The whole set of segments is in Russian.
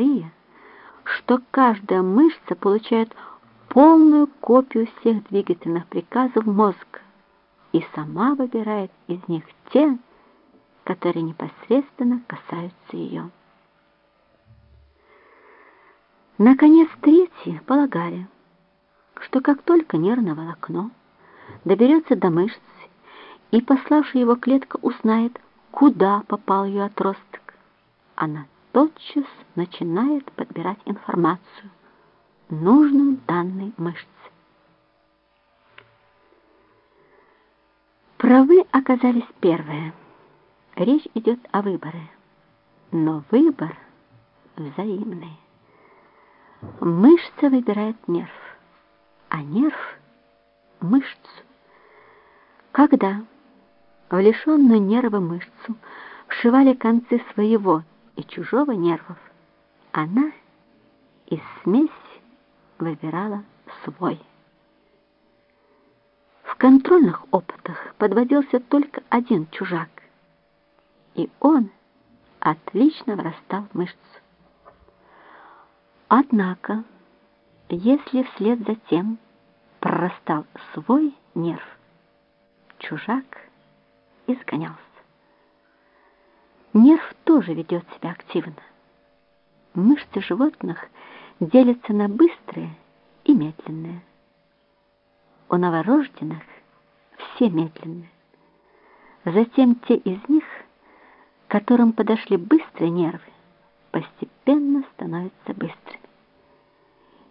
вторые, что каждая мышца получает полную копию всех двигательных приказов мозга и сама выбирает из них те, которые непосредственно касаются ее. Наконец, третьи полагали, что как только нервное волокно доберется до мышц, и пославшая его клетка узнает, куда попал ее отросток, она тотчас начинает подбирать информацию, нужную данной мышце. Правы оказались первые. Речь идет о выборе. Но выбор взаимный. Мышца выбирает нерв, а нерв — мышцу. Когда в лишенную нерва мышцу вшивали концы своего и чужого нервов, она из смеси выбирала свой. В контрольных опытах подводился только один чужак, и он отлично врастал в мышцу. Однако, если вслед за тем прорастал свой нерв, чужак изгонялся. Нерв тоже ведет себя активно. Мышцы животных делятся на быстрые и медленные. У новорожденных все медленные. Затем те из них, которым подошли быстрые нервы, постепенно становятся быстрыми.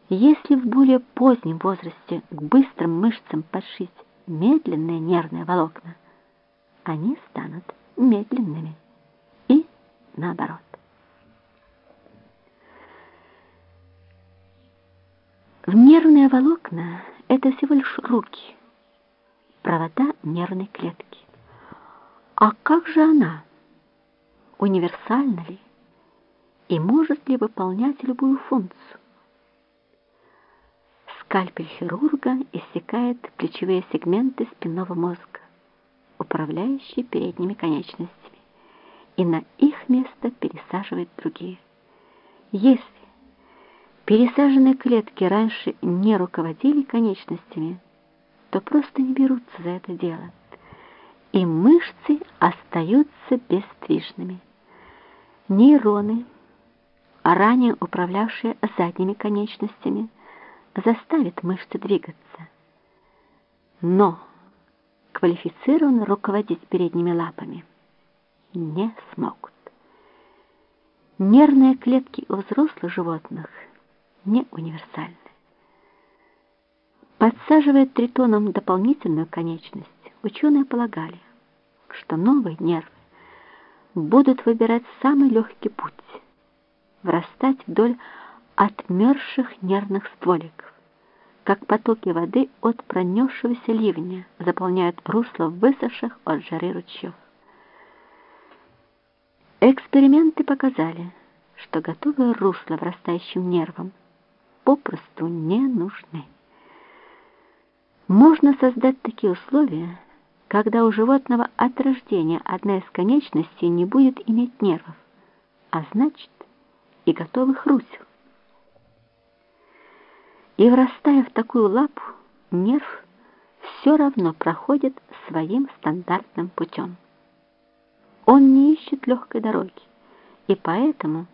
Если в более позднем возрасте к быстрым мышцам подшить медленные нервные волокна, они станут медленными наоборот. В нервные волокна это всего лишь руки, провода нервной клетки. А как же она? Универсальна ли? И может ли выполнять любую функцию? Скальпель хирурга иссекает плечевые сегменты спинного мозга, управляющие передними конечностями, и на их место пересаживает другие. Если пересаженные клетки раньше не руководили конечностями, то просто не берутся за это дело, и мышцы остаются бесствижными. Нейроны, ранее управлявшие задними конечностями, заставит мышцы двигаться. Но квалифицированно руководить передними лапами не смогут. Нервные клетки у взрослых животных не универсальны. Подсаживая тритоном дополнительную конечность, ученые полагали, что новые нервы будут выбирать самый легкий путь, врастать вдоль отмерзших нервных стволиков, как потоки воды от пронесшегося ливня заполняют русло высохших от жары ручьев. Эксперименты показали, что готовые русла врастающим нервам попросту не нужны. Можно создать такие условия, когда у животного от рождения одна из конечностей не будет иметь нервов, а значит и готовых русел. И врастая в такую лапу, нерв все равно проходит своим стандартным путем. Он не ищет легкой дороги, и поэтому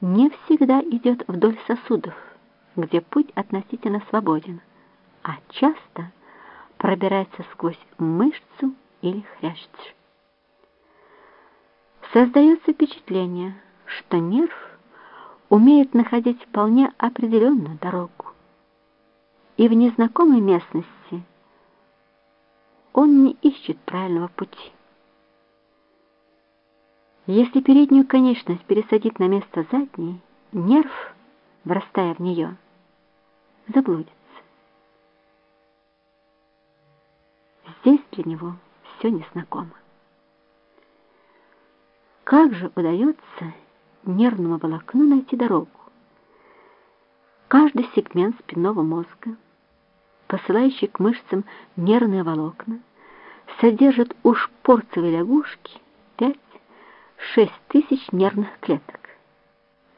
не всегда идет вдоль сосудов, где путь относительно свободен, а часто пробирается сквозь мышцу или хрящ. Создается впечатление, что нерв умеет находить вполне определенную дорогу и в незнакомой местности он не ищет правильного пути. Если переднюю конечность пересадить на место задней, нерв, врастая в нее, заблудится. Здесь для него все незнакомо. Как же удается нервному волокну найти дорогу? Каждый сегмент спинного мозга, посылающий к мышцам нервные волокна, содержит у шпорцевой лягушки 5-6 тысяч нервных клеток.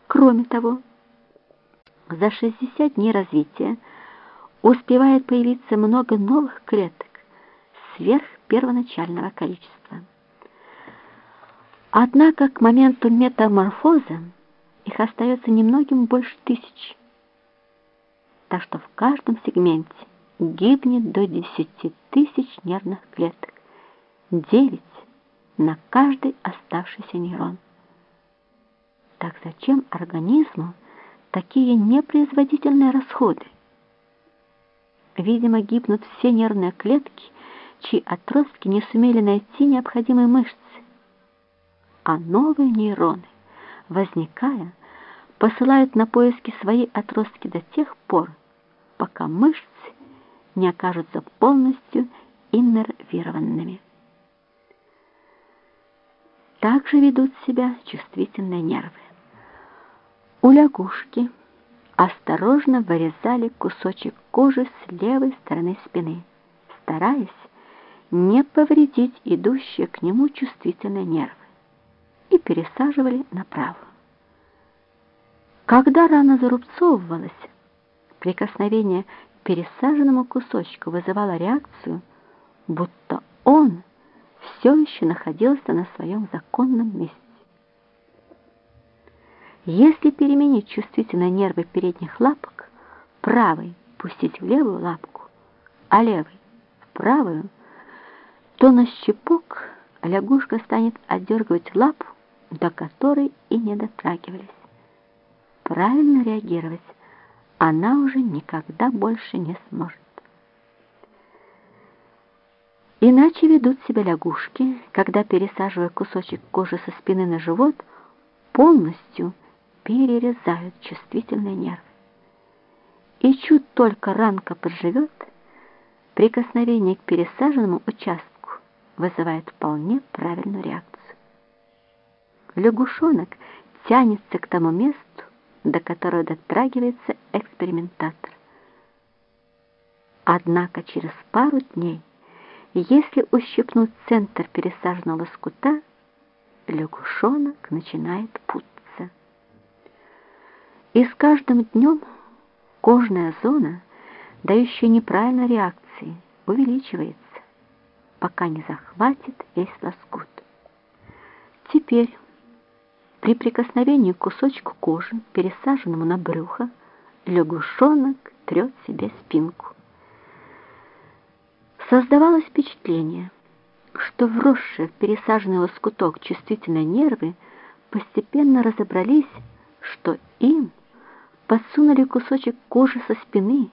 Кроме того, за 60 дней развития успевает появиться много новых клеток сверх первоначального количества. Однако к моменту метаморфоза их остается немногим больше тысяч. Так что в каждом сегменте гибнет до 10 тысяч нервных клеток, 9 на каждый оставшийся нейрон. Так зачем организму такие непроизводительные расходы? Видимо, гибнут все нервные клетки, чьи отростки не сумели найти необходимые мышцы, а новые нейроны, возникая, посылают на поиски свои отростки до тех пор, пока мышцы не окажутся полностью иннервированными. Также ведут себя чувствительные нервы. У лягушки осторожно вырезали кусочек кожи с левой стороны спины, стараясь не повредить идущие к нему чувствительные нервы, и пересаживали направо. Когда рана зарубцовывалась, прикосновение к пересаженному кусочку вызывало реакцию, будто он все еще находился на своем законном месте. Если переменить чувствительные нервы передних лапок, правый пустить в левую лапку, а левый в правую, то на щепок лягушка станет отдергивать лапу, до которой и не дотрагивались. Правильно реагировать она уже никогда больше не сможет. Иначе ведут себя лягушки, когда, пересаживая кусочек кожи со спины на живот, полностью перерезают чувствительный нерв. И чуть только ранка подживет, прикосновение к пересаженному участку вызывает вполне правильную реакцию. Лягушонок тянется к тому месту, до которого дотрагивается экспериментатор. Однако через пару дней, если ущипнуть центр пересаженного лоскута, лягушонок начинает путаться. И с каждым днем кожная зона, дающая неправильной реакции, увеличивается, пока не захватит весь лоскут. Теперь при прикосновении к кусочку кожи, пересаженному на брюхо, лягушонок трет себе спинку. Создавалось впечатление, что вросшие в пересаженный лоскуток чувствительные нервы постепенно разобрались, что им подсунули кусочек кожи со спины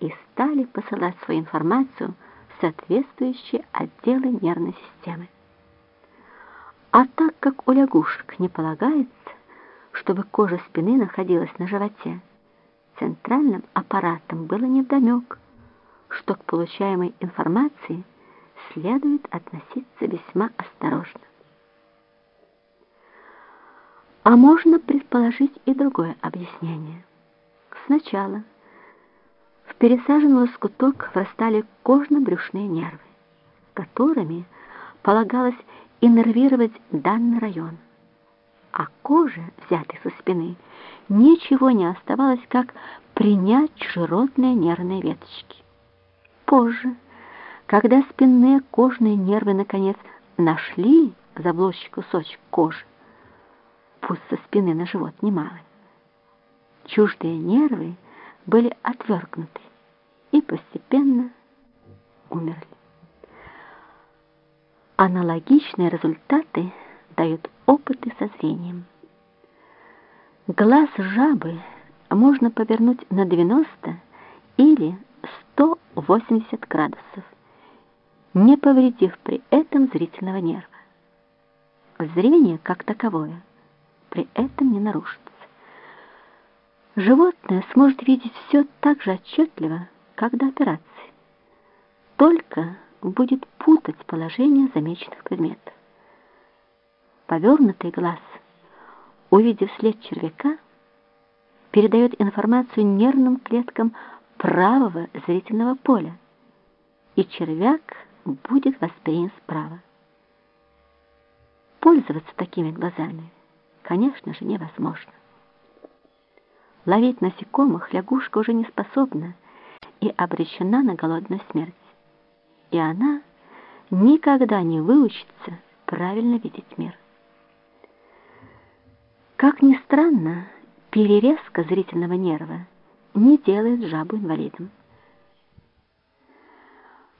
и стали посылать свою информацию в соответствующие отделы нервной системы. А так как у лягушек не полагается, чтобы кожа спины находилась на животе, центральным аппаратом было невдомек, что к получаемой информации следует относиться весьма осторожно. А можно предположить и другое объяснение. Сначала в пересаженный лоскуток врастали кожно-брюшные нервы, которыми полагалось иннервировать данный район. А коже, взятой со спины, ничего не оставалось, как принять чужеродные нервные веточки. Позже, когда спинные кожные нервы наконец нашли заблочий кусочек кожи, пусть со спины на живот немалый, чуждые нервы были отвергнуты и постепенно умерли. Аналогичные результаты дают опыты со зрением. Глаз жабы можно повернуть на 90 или 180 градусов, не повредив при этом зрительного нерва. Зрение, как таковое, при этом не нарушится. Животное сможет видеть все так же отчетливо, как до операции. Только будет путать положение замеченных предметов. Повернутый глаз, увидев след червяка, передает информацию нервным клеткам правого зрительного поля, и червяк будет воспринят справа. Пользоваться такими глазами, конечно же, невозможно. Ловить насекомых лягушка уже не способна и обречена на голодную смерть. И она никогда не выучится правильно видеть мир. Как ни странно, перерезка зрительного нерва не делает жабу инвалидом.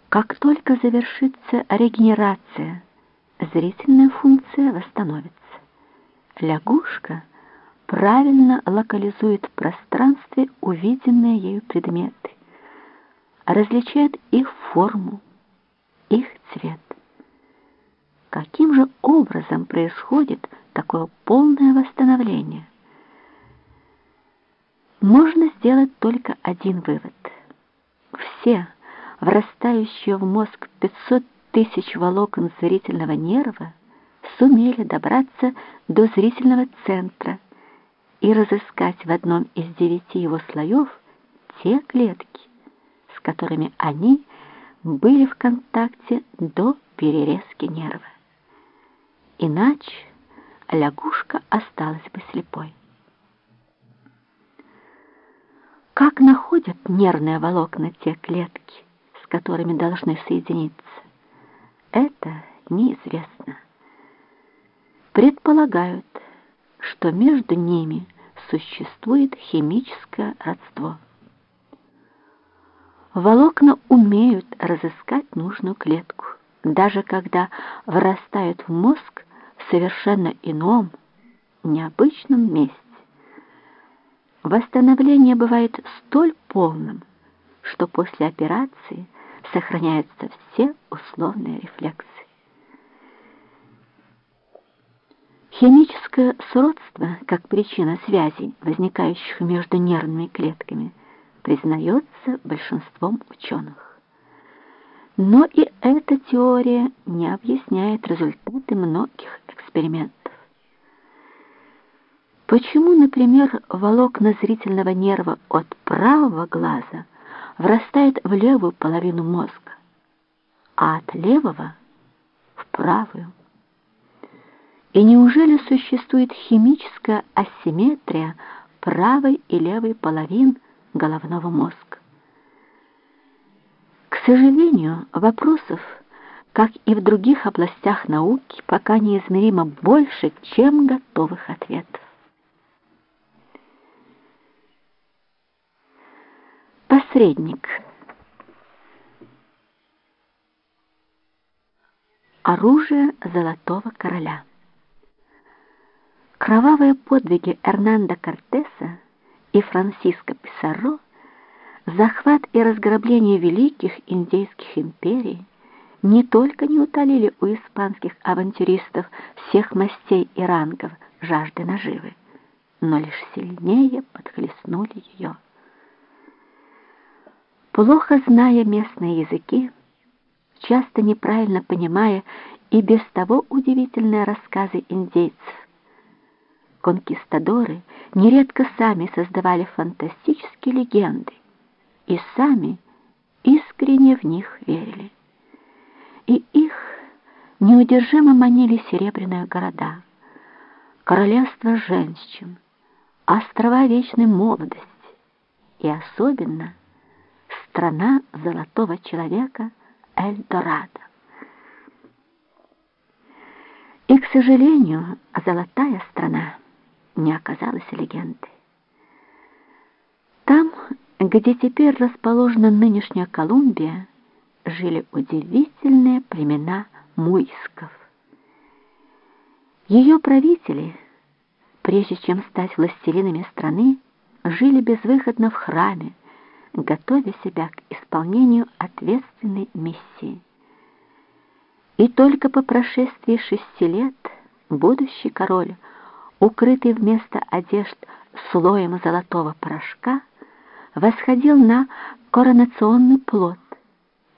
Как только завершится регенерация, зрительная функция восстановится. Лягушка правильно локализует в пространстве увиденные ею предметы, различает их форму, их цвет. Каким же образом происходит такое полное восстановление? Можно сделать только один вывод. Все врастающие в мозг 500 тысяч волокон зрительного нерва сумели добраться до зрительного центра и разыскать в одном из девяти его слоев те клетки, с которыми они были в контакте до перерезки нерва. Иначе лягушка осталась бы слепой. Как находят нервные волокна те клетки, с которыми должны соединиться? Это неизвестно. Предполагают, что между ними существует химическое родство. Волокна умеют разыскать нужную клетку, даже когда вырастают в мозг в совершенно ином, необычном месте. Восстановление бывает столь полным, что после операции сохраняются все условные рефлексы. Химическое сродство, как причина связей, возникающих между нервными клетками, признается большинством ученых. Но и эта теория не объясняет результаты многих экспериментов. Почему, например, волокна зрительного нерва от правого глаза врастает в левую половину мозга, а от левого — в правую? И неужели существует химическая асимметрия правой и левой половин головного мозга? К сожалению, вопросов, как и в других областях науки, пока неизмеримо больше, чем готовых ответов. Посредник. Оружие Золотого Короля. Кровавые подвиги Эрнанда Кортеса и Франсиско Писаро, захват и разграбление великих индейских империй не только не утолили у испанских авантюристов всех мастей и рангов жажды наживы, но лишь сильнее подхлестнули ее. Плохо зная местные языки, часто неправильно понимая и без того удивительные рассказы индейцев, конкистадоры нередко сами создавали фантастические легенды и сами искренне в них верили. И их неудержимо манили серебряные города, королевство женщин, острова вечной молодости и особенно страна золотого человека Эльдорадо. И, к сожалению, золотая страна — не оказалось легендой. Там, где теперь расположена нынешняя Колумбия, жили удивительные племена муисков. Ее правители, прежде чем стать властелинами страны, жили безвыходно в храме, готовя себя к исполнению ответственной миссии. И только по прошествии шести лет будущий король укрытый вместо одежд слоем золотого порошка, восходил на коронационный плод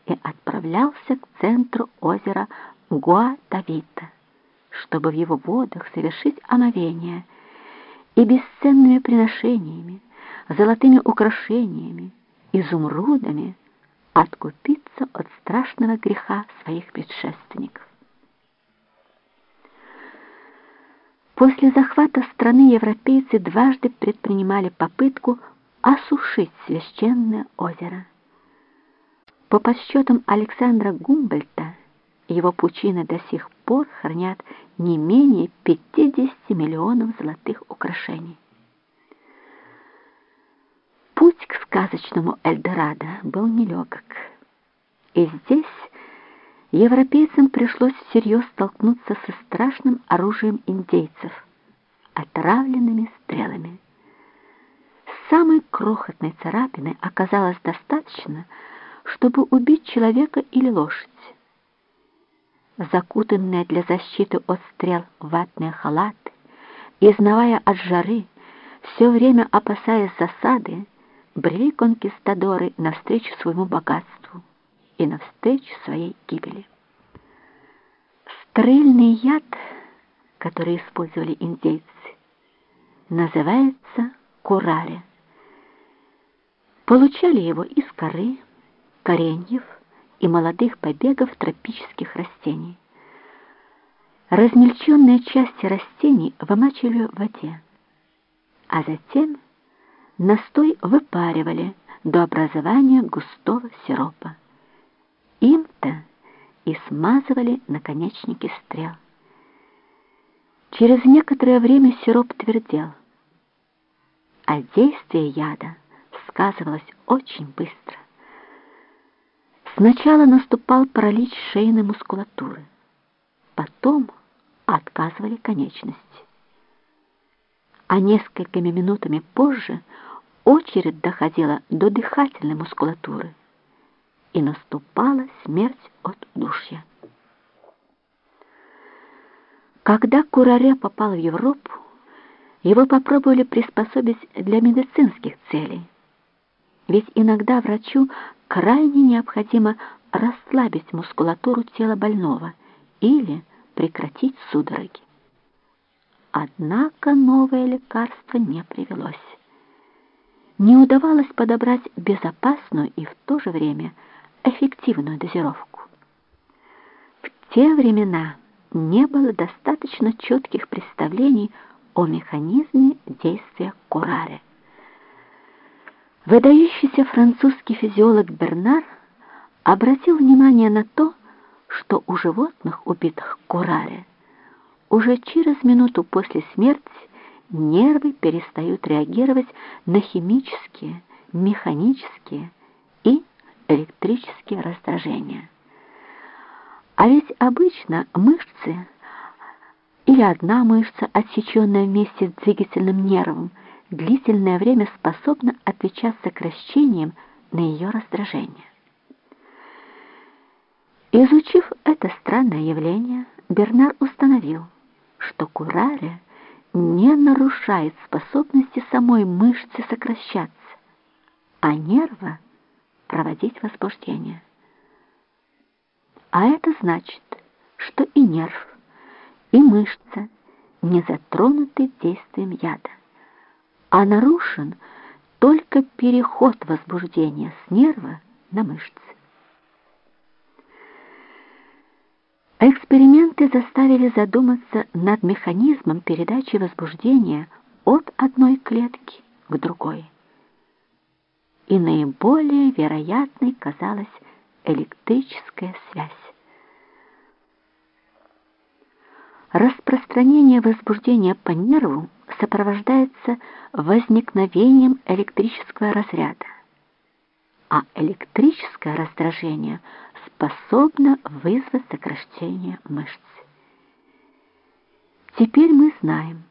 и отправлялся к центру озера Гуа-Давита, чтобы в его водах совершить омовение и бесценными приношениями, золотыми украшениями, изумрудами откупиться от страшного греха своих предшественников. После захвата страны европейцы дважды предпринимали попытку осушить священное озеро. По подсчетам Александра Гумбольта, его пучины до сих пор хранят не менее 50 миллионов золотых украшений. Путь к сказочному Эльдорадо был нелегок. И здесь европейцам пришлось всерьез столкнуться со страшным оружием индейцев — отравленными стрелами. Самой крохотной царапины оказалось достаточно, чтобы убить человека или лошадь. Закутанные для защиты от стрел ватные халаты, изнавая от жары, все время опасаясь засады, брели конкистадоры навстречу своему богатству и навстречу своей гибели. Стрельный яд, который использовали индейцы, называется кураре. Получали его из коры, кореньев и молодых побегов тропических растений. Размельченные части растений вымачивали в воде, а затем настой выпаривали до образования густого сиропа. Им-то и смазывали наконечники стрел. Через некоторое время сироп твердел, а действие яда сказывалось очень быстро. Сначала наступал паралич шейной мускулатуры, потом отказывали конечности. А несколькими минутами позже очередь доходила до дыхательной мускулатуры, и наступала смерть от удушья. Когда Кураре попал в Европу, его попробовали приспособить для медицинских целей. Ведь иногда врачу крайне необходимо расслабить мускулатуру тела больного или прекратить судороги. Однако новое лекарство не привелось. Не удавалось подобрать безопасную и в то же время эффективную дозировку. В те времена не было достаточно четких представлений о механизме действия кураре. Выдающийся французский физиолог Бернар обратил внимание на то, что у животных, убитых кураре, уже через минуту после смерти нервы перестают реагировать на химические, механические и электрические раздражения. А ведь обычно мышцы или одна мышца, отсеченная вместе с двигательным нервом, длительное время способна отвечать сокращением на ее раздражение. Изучив это странное явление, Бернар установил, что кураре не нарушает способности самой мышцы сокращаться, а нерва проводить возбуждение. А это значит, что и нерв, и мышца не затронуты действием яда, а нарушен только переход возбуждения с нерва на мышцы. Эксперименты заставили задуматься над механизмом передачи возбуждения от одной клетки к другой. И наиболее вероятной казалась электрическая связь. Распространение возбуждения по нерву сопровождается возникновением электрического разряда, а электрическое раздражение способно вызвать сокращение мышц. Теперь мы знаем,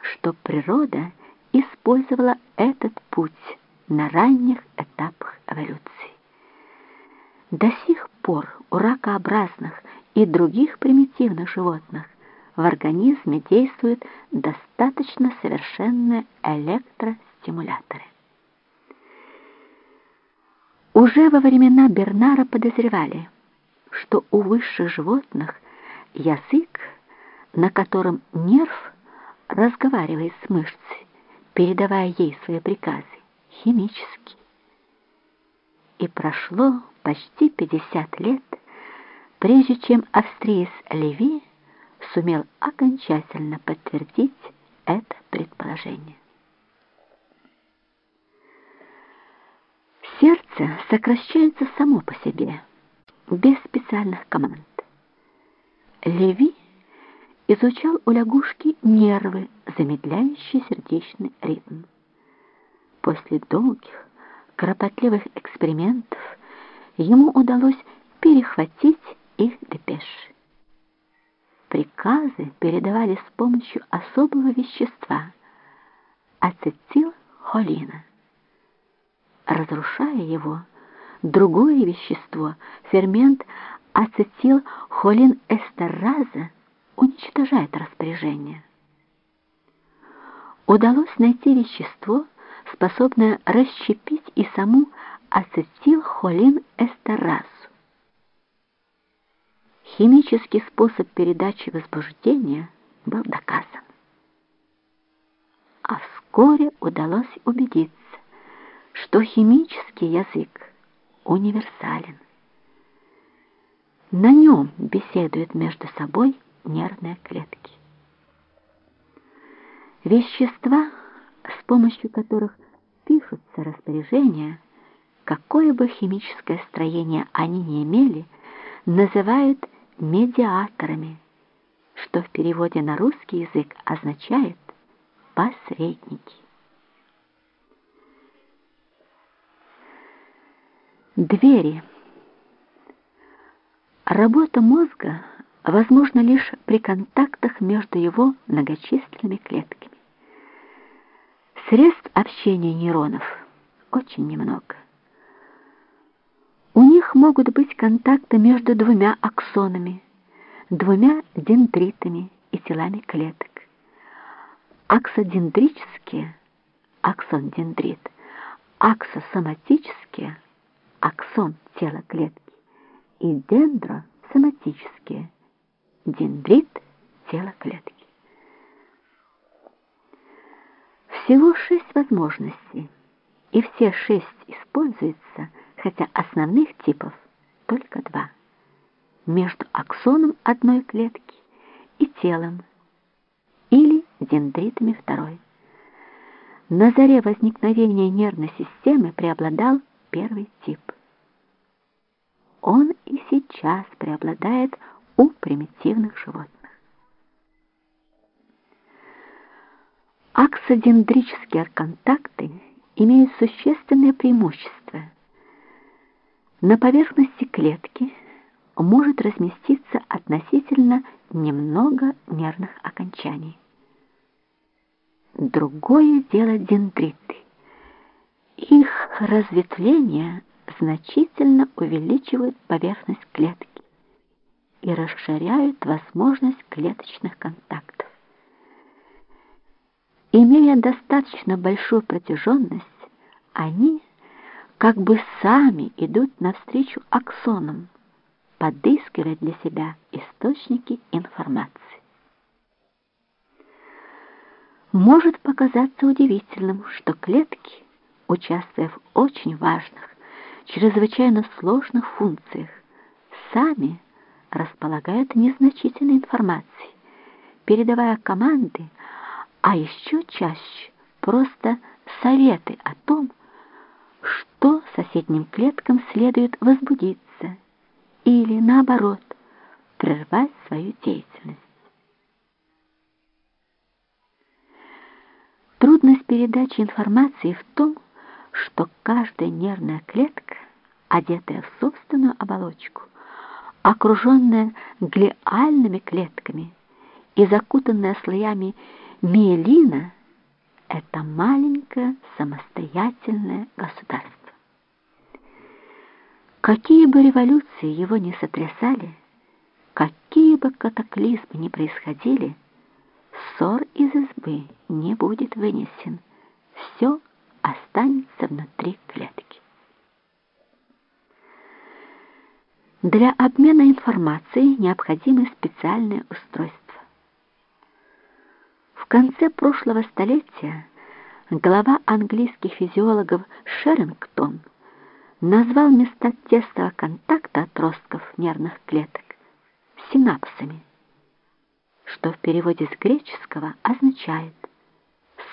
что природа использовала этот путь на ранних этапах эволюции. До сих пор у ракообразных и других примитивных животных в организме действуют достаточно совершенные электростимуляторы. Уже во времена Бернара подозревали, что у высших животных язык, на котором нерв разговаривает с мышцей, передавая ей свои приказы, химический. И прошло почти 50 лет, прежде чем австриец Леви сумел окончательно подтвердить это предположение. Сердце сокращается само по себе, без специальных команд. Леви изучал у лягушки нервы, замедляющие сердечный ритм. После долгих, кропотливых экспериментов ему удалось перехватить их депеши. Приказы передавали с помощью особого вещества – ацетилхолина. Разрушая его, другое вещество, фермент ацетилхолинэстераза, уничтожает распоряжение. Удалось найти вещество, способное расщепить и саму ацетилхолинэстеразу. Химический способ передачи возбуждения был доказан. А вскоре удалось убедиться, что химический язык универсален. На нем беседуют между собой нервные клетки. Вещества, с помощью которых пишутся распоряжения, какое бы химическое строение они не имели, называют медиаторами, что в переводе на русский язык означает «посредники». Двери. Работа мозга возможна лишь при контактах между его многочисленными клетками. Средств общения нейронов очень немного. У них могут быть контакты между двумя аксонами, двумя дендритами и телами клеток. Аксодендрические, аксон-дендрит, аксосоматические, аксон тела клетки и дендросоматические, дендрит тела клетки. Всего шесть возможностей, и все шесть используются – хотя основных типов только два. Между аксоном одной клетки и телом, или дендритами второй. На заре возникновения нервной системы преобладал первый тип. Он и сейчас преобладает у примитивных животных. Аксодендрические контакты имеют существенное преимущество – на поверхности клетки может разместиться относительно немного нервных окончаний. Другое дело дендриты. Их разветвление значительно увеличивает поверхность клетки и расширяют возможность клеточных контактов. Имея достаточно большую протяженность, они как бы сами идут навстречу аксонам, подыскивая для себя источники информации. Может показаться удивительным, что клетки, участвуя в очень важных, чрезвычайно сложных функциях, сами располагают незначительной информацией, передавая команды, а еще чаще просто советы о том, что соседним клеткам следует возбудиться или, наоборот, прервать свою деятельность. Трудность передачи информации в том, что каждая нервная клетка, одетая в собственную оболочку, окруженная глиальными клетками и закутанная слоями миелина, это маленькое самостоятельное государство. Какие бы революции его не сотрясали, какие бы катаклизмы ни происходили, ссор из избы не будет вынесен. Все останется внутри клетки. Для обмена информацией необходимы специальные устройства. В конце прошлого столетия глава английских физиологов Шерингтон назвал места тесного контакта отростков нервных клеток синапсами. что в переводе с греческого означает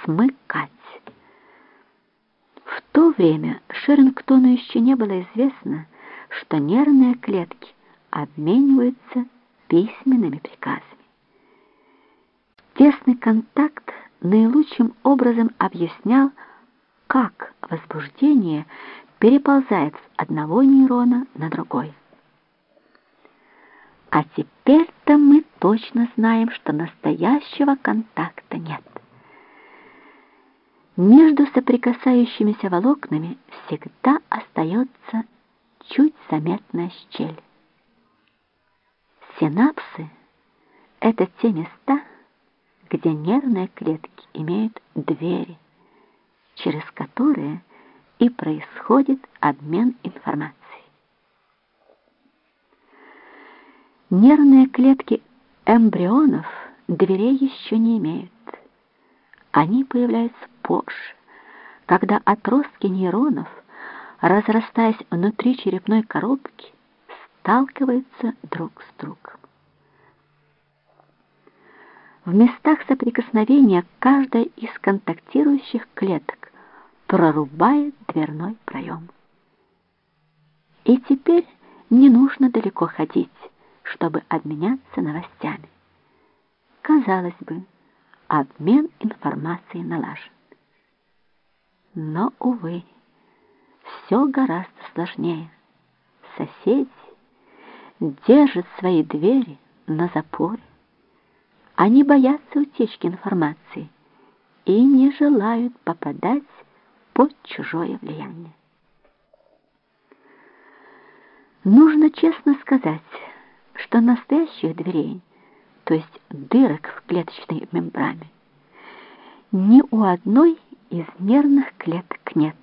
«смыкать». В то время Шерингтону еще не было известно, что нервные клетки обмениваются письменными приказами. Тесный контакт наилучшим образом объяснял, как возбуждение переползает с одного нейрона на другой. А теперь-то мы точно знаем, что настоящего контакта нет. Между соприкасающимися волокнами всегда остается чуть заметная щель. Синапсы — это те места, где нервные клетки имеют двери, через которые и происходит обмен информацией. Нервные клетки эмбрионов дверей еще не имеют. Они появляются позже, когда отростки нейронов, разрастаясь внутри черепной коробки, сталкиваются друг с другом. В местах соприкосновения каждая из контактирующих клеток прорубает дверной проем. И теперь не нужно далеко ходить, чтобы обменяться новостями. Казалось бы, обмен информацией налажен. Но, увы, все гораздо сложнее. Соседи держат свои двери на запоре. Они боятся утечки информации и не желают попадать под чужое влияние. Нужно честно сказать, что настоящих дверей, то есть дырок в клеточной мембране, ни у одной из нервных клеток нет.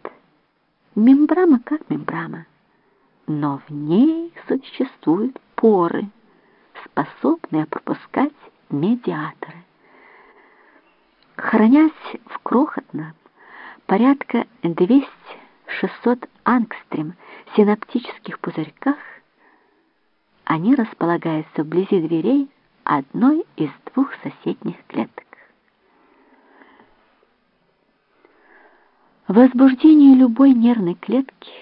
Мембрана как мембрана, но в ней существуют поры, способные пропускать медиаторы. Хранясь в крохотном, порядка 200-600 ангстрем синаптических пузырьках, они располагаются вблизи дверей одной из двух соседних клеток. Возбуждение любой нервной клетки,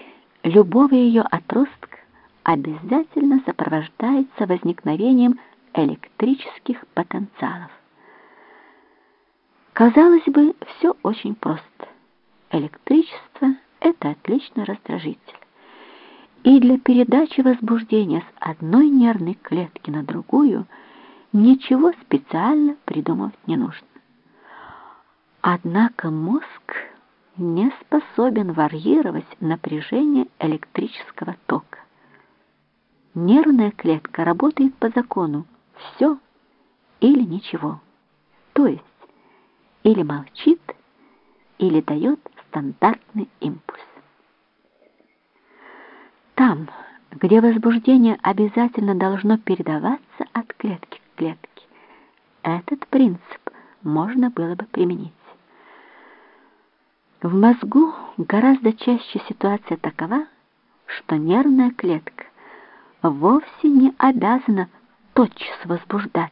любого ее отростка обязательно сопровождается возникновением электрических потенциалов. Казалось бы, все очень просто. Электричество — это отличный раздражитель. И для передачи возбуждения с одной нервной клетки на другую ничего специально придумывать не нужно. Однако мозг не способен варьировать напряжение электрического тока. Нервная клетка работает по закону все или ничего. То есть или молчит, или дает стандартный импульс. Там, где возбуждение обязательно должно передаваться от клетки к клетке, этот принцип можно было бы применить. В мозгу гораздо чаще ситуация такова, что нервная клетка вовсе не обязана тотчас возбуждаться,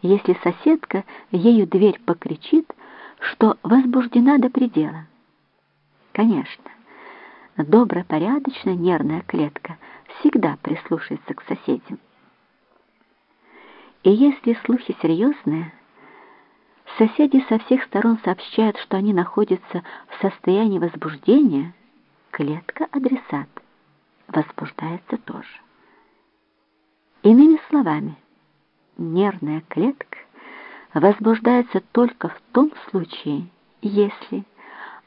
если соседка ею дверь покричит, что возбуждена до предела. Конечно, добропорядочная нервная клетка всегда прислушается к соседям. И если слухи серьезные, соседи со всех сторон сообщают, что они находятся в состоянии возбуждения, клетка-адресат возбуждается тоже. Иными словами, нервная клетка возбуждается только в том случае, если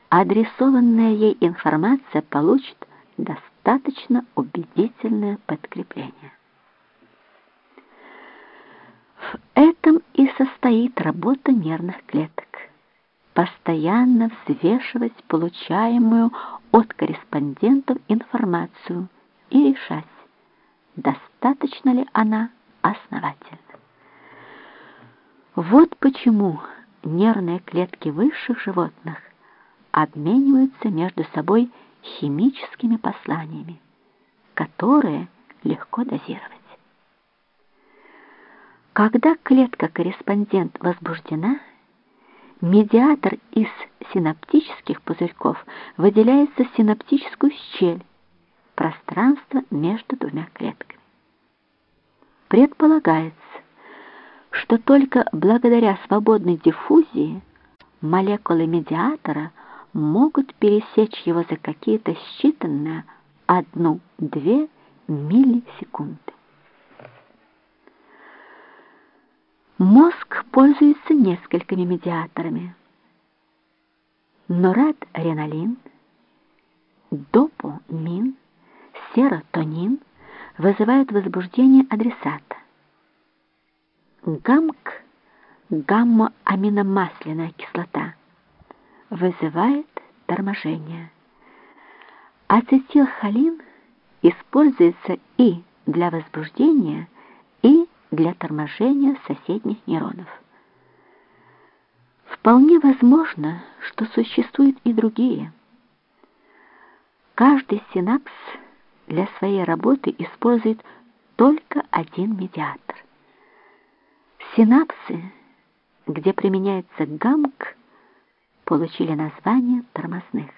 адресованная ей информация получит достаточно убедительное подкрепление. В этом и состоит работа нервных клеток. Постоянно взвешивать получаемую от корреспондентов информацию и решать, достаточно ли она основательна. Вот почему нервные клетки высших животных обмениваются между собой химическими посланиями, которые легко дозировать. Когда клетка-корреспондент возбуждена, медиатор из синаптических пузырьков выделяется в синаптическую щель, пространство между двумя клетками. Предполагается, что только благодаря свободной диффузии молекулы медиатора могут пересечь его за какие-то считанные одну-две миллисекунды. Мозг пользуется несколькими медиаторами. Норадреналин, допамин, серотонин вызывают возбуждение адресата. ГАМК, гамма-аминомасляная кислота, вызывает торможение. Ацетилхолин используется и для возбуждения, для торможения соседних нейронов. Вполне возможно, что существуют и другие. Каждый синапс для своей работы использует только один медиатор. Синапсы, где применяется ГАМК, получили название тормозных.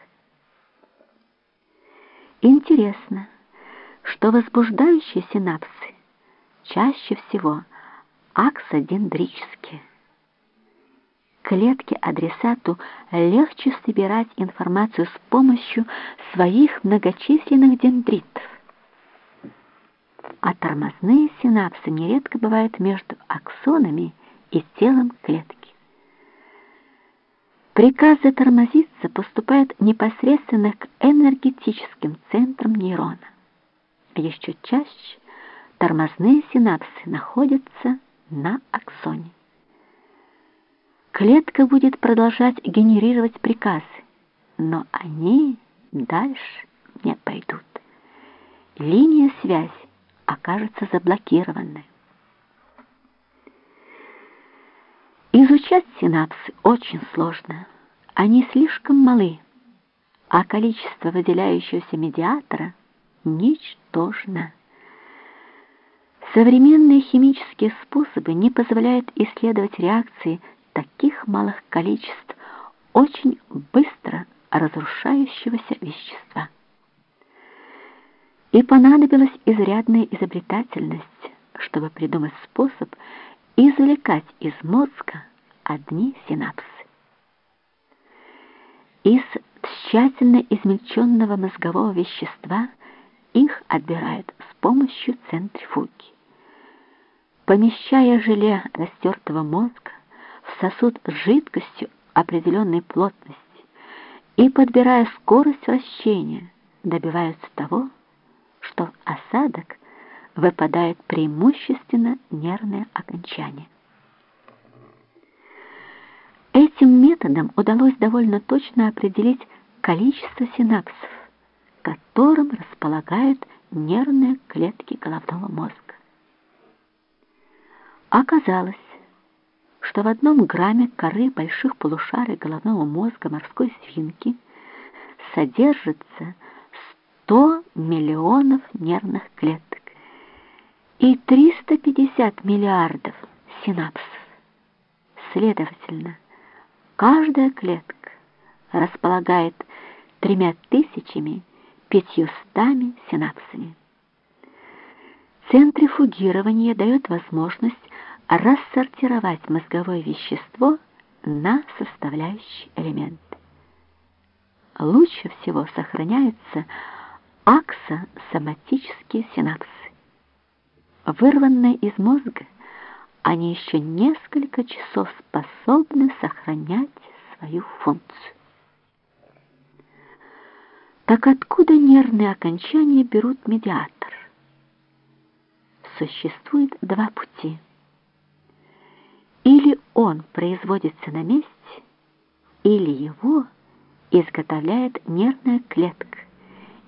Интересно, что возбуждающие синапсы чаще всего аксодендрические. Клетке адресату легче собирать информацию с помощью своих многочисленных дендритов. А тормозные синапсы нередко бывают между аксонами и телом клетки. Приказ затормозиться поступает непосредственно к энергетическим центрам нейрона. Еще чаще тормозные синапсы находятся на аксоне. Клетка будет продолжать генерировать приказы, но они дальше не пойдут. Линия связи окажется заблокированной. Изучать синапсы очень сложно. Они слишком малы, а количество выделяющегося медиатора ничтожно. Современные химические способы не позволяют исследовать реакции таких малых количеств очень быстро разрушающегося вещества. И понадобилась изрядная изобретательность, чтобы придумать способ извлекать из мозга одни синапсы. Из тщательно измельченного мозгового вещества их отбирают с помощью центрифуги помещая желе растертого мозга в сосуд с жидкостью определенной плотности и подбирая скорость вращения, добиваются того, что осадок выпадает преимущественно нервное окончание. Этим методом удалось довольно точно определить количество синапсов, которым располагают нервные клетки головного мозга. Оказалось, что в одном грамме коры больших полушарий головного мозга морской свинки содержится 100 миллионов нервных клеток и 350 миллиардов синапсов. Следовательно, каждая клетка располагает тремя тысячами пятьюстами синапсами. Центрифугирование дает возможность рассортировать мозговое вещество на составляющие элементы. Лучше всего сохраняются аксосоматические синапсы. Вырванные из мозга, они еще несколько часов способны сохранять свою функцию. Так откуда нервные окончания берут медиатор? Существует два пути – или он производится на месте, или его изготовляет нервная клетка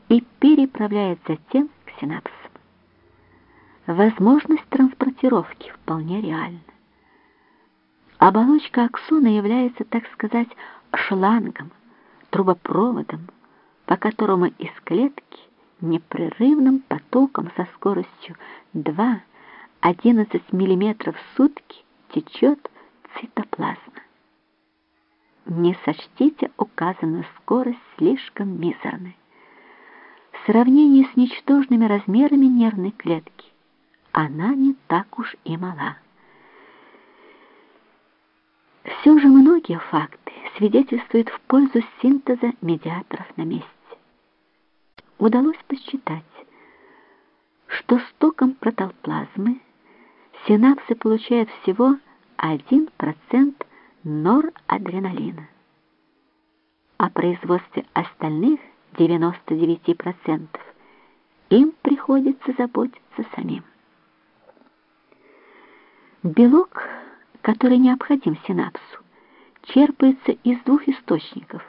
и переправляет затем к синапсам. Возможность транспортировки вполне реальна. Оболочка аксона является, так сказать, шлангом, трубопроводом, по которому из клетки непрерывным потоком со скоростью 2 11 мм в сутки течет цитоплазма. Не сочтите указанную скорость слишком мизерной. В сравнении с ничтожными размерами нервной клетки она не так уж и мала. Все же многие факты свидетельствуют в пользу синтеза медиаторов на месте. Удалось посчитать, что с током протоплазмы синапсы получают всего 1% норадреналина. О производстве остальных 99% им приходится заботиться самим. Белок, который необходим синапсу, черпается из двух источников.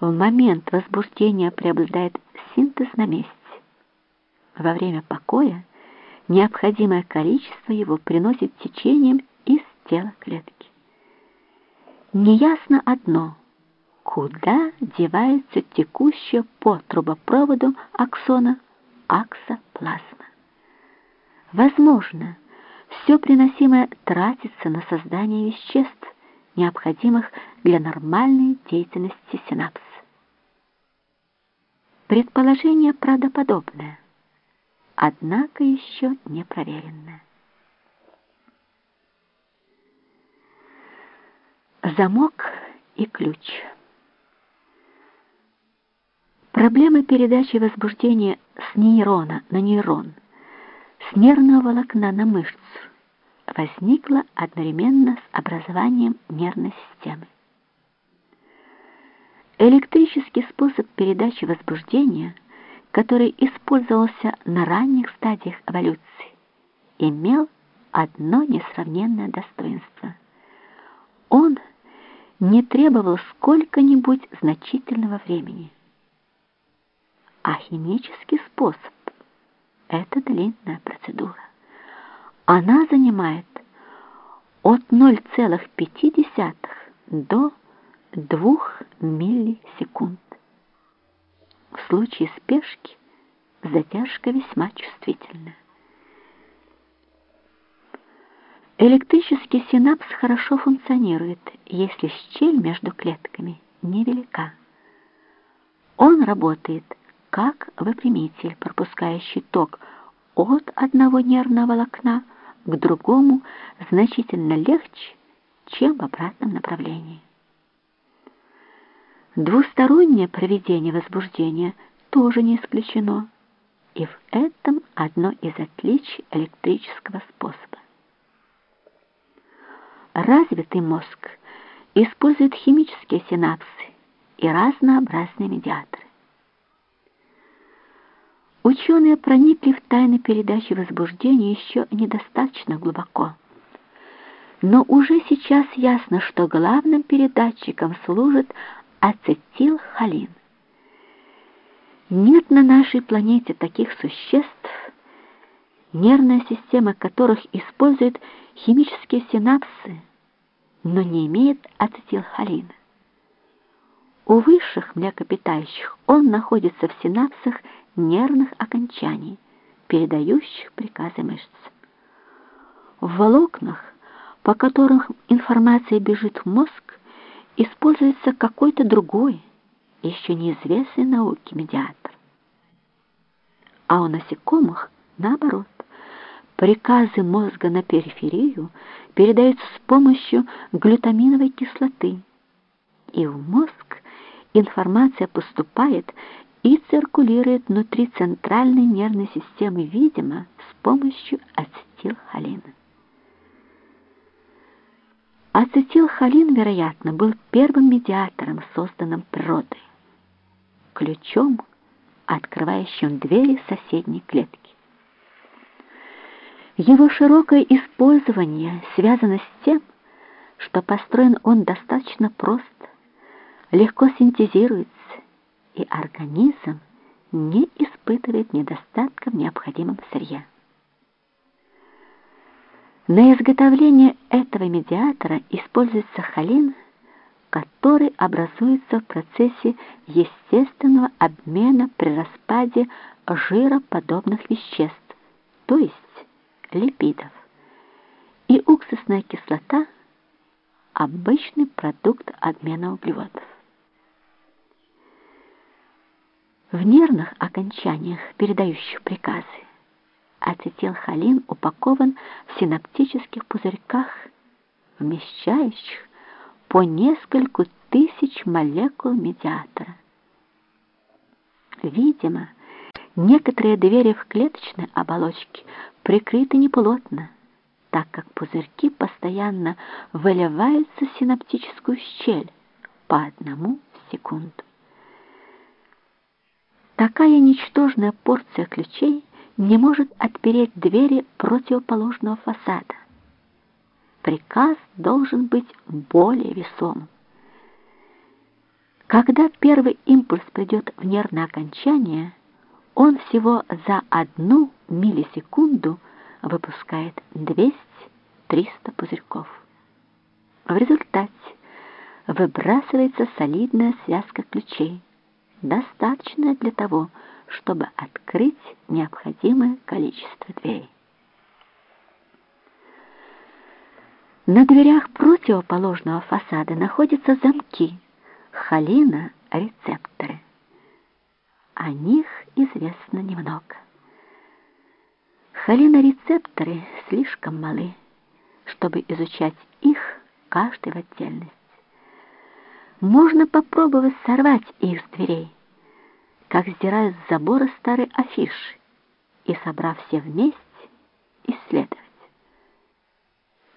В момент возбуждения преобладает синтез на месте. Во время покоя необходимое количество его приносит течением из тела клетки. Неясно одно, куда девается текущая по трубопроводу аксона аксоплазма. Возможно, все приносимое тратится на создание веществ, необходимых для нормальной деятельности синапс. Предположение правдоподобное, однако еще не проверенное. Замок и ключ. Проблема передачи возбуждения с нейрона на нейрон, с нервного волокна на мышцу возникла одновременно с образованием нервной системы. Электрический способ передачи возбуждения, который использовался на ранних стадиях эволюции, имел одно несравненное достоинство. Он – не требовал сколько-нибудь значительного времени. А химический способ — это длинная процедура. Она занимает от 0,5 до 2 миллисекунд. В случае спешки задержка весьма чувствительная. Электрический синапс хорошо функционирует, если щель между клетками невелика. Он работает как выпрямитель, пропускающий ток от одного нервного волокна к другому значительно легче, чем в обратном направлении. Двустороннее проведение возбуждения тоже не исключено, и в этом одно из отличий электрического способа. Развитый мозг использует химические синапсы и разнообразные медиаторы. Ученые проникли в тайны передачи возбуждения еще недостаточно глубоко. Но уже сейчас ясно, что главным передатчиком служит ацетилхолин. Нет на нашей планете таких существ, нервная система которых использует химические синапсы, но не имеет ацетилхолина. У высших млекопитающих он находится в синапсах нервных окончаний, передающих приказы мышц. В волокнах, по которым информация бежит в мозг, используется какой-то другой, еще неизвестный науке медиатор. А у насекомых наоборот. Приказы мозга на периферию передаются с помощью глютаминовой кислоты, и в мозг информация поступает и циркулирует внутри центральной нервной системы, видимо, с помощью ацетилхолина. Ацетилхолин, вероятно, был первым медиатором, созданным природой, ключом, открывающим двери соседней клетки. Его широкое использование связано с тем, что построен он достаточно прост, легко синтезируется, и организм не испытывает недостатка в необходимом сырье. На изготовление этого медиатора используется холин, который образуется в процессе естественного обмена при распаде жироподобных веществ, то есть липидов, и уксусная кислота – обычный продукт обмена углеводов. В нервных окончаниях, передающих приказы, ацетилхолин упакован в синаптических пузырьках, вмещающих по нескольку тысяч молекул медиатора. Видимо, некоторые двери в клеточной оболочке прикрыты неплотно, так как пузырьки постоянно выливаются в синаптическую щель по одному в секунду. Такая ничтожная порция ключей не может отпереть двери противоположного фасада. Приказ должен быть более весомым. Когда первый импульс придет в нервное окончание, он всего за одну миллисекунду выпускает 200-300 пузырьков. В результате выбрасывается солидная связка ключей, достаточная для того, чтобы открыть необходимое количество дверей. На дверях противоположного фасада находятся замки, холина – рецепторы. О них известно немного. Холинорецепторы слишком малы, чтобы изучать их каждый в отдельности. Можно попробовать сорвать их с дверей, как сдирают с забора старый афиш, и, собрав все вместе, исследовать.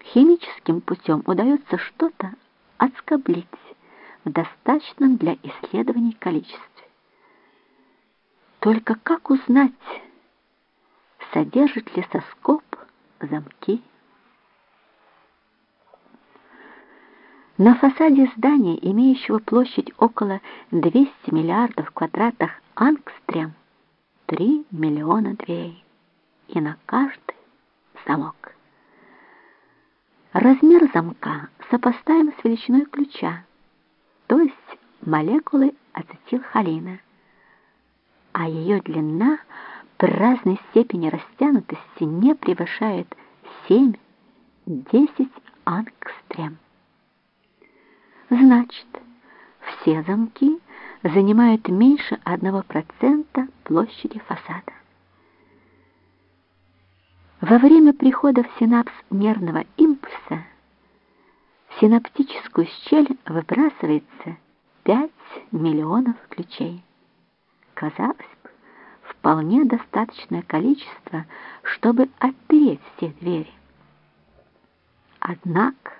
Химическим путем удается что-то отскоблить в достаточном для исследований количестве. Только как узнать, содержит ли соскоб замки? На фасаде здания, имеющего площадь около 200 миллиардов квадратах ангстрем, 3 миллиона дверей, и на каждый замок. Размер замка сопоставим с величиной ключа, то есть молекулы ацетилхолина, а ее длина при разной степени растянутости не превышает 7-10 ангстрем. Значит, все замки занимают меньше 1% площади фасада. Во время прихода в синапс нервного импульса в синаптическую щель выбрасывается 5 миллионов ключей. Казалось бы, вполне достаточное количество, чтобы отпереть все двери. Однако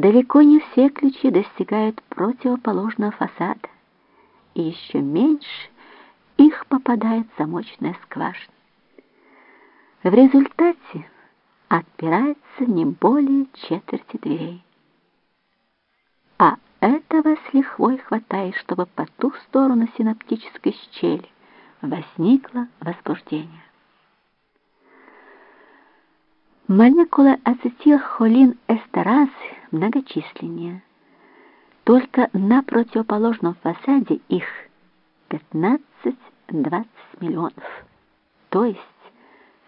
далеко не все ключи достигают противоположного фасада, и еще меньше их попадает замочная скважина. В результате отпирается не более четверти дверей. А этого с лихвой хватает, чтобы по ту сторону синаптической щели возникло возбуждение. Молекулы ацетилхолин-эстеразы многочисленнее. Только на противоположном фасаде их 15-20 миллионов, то есть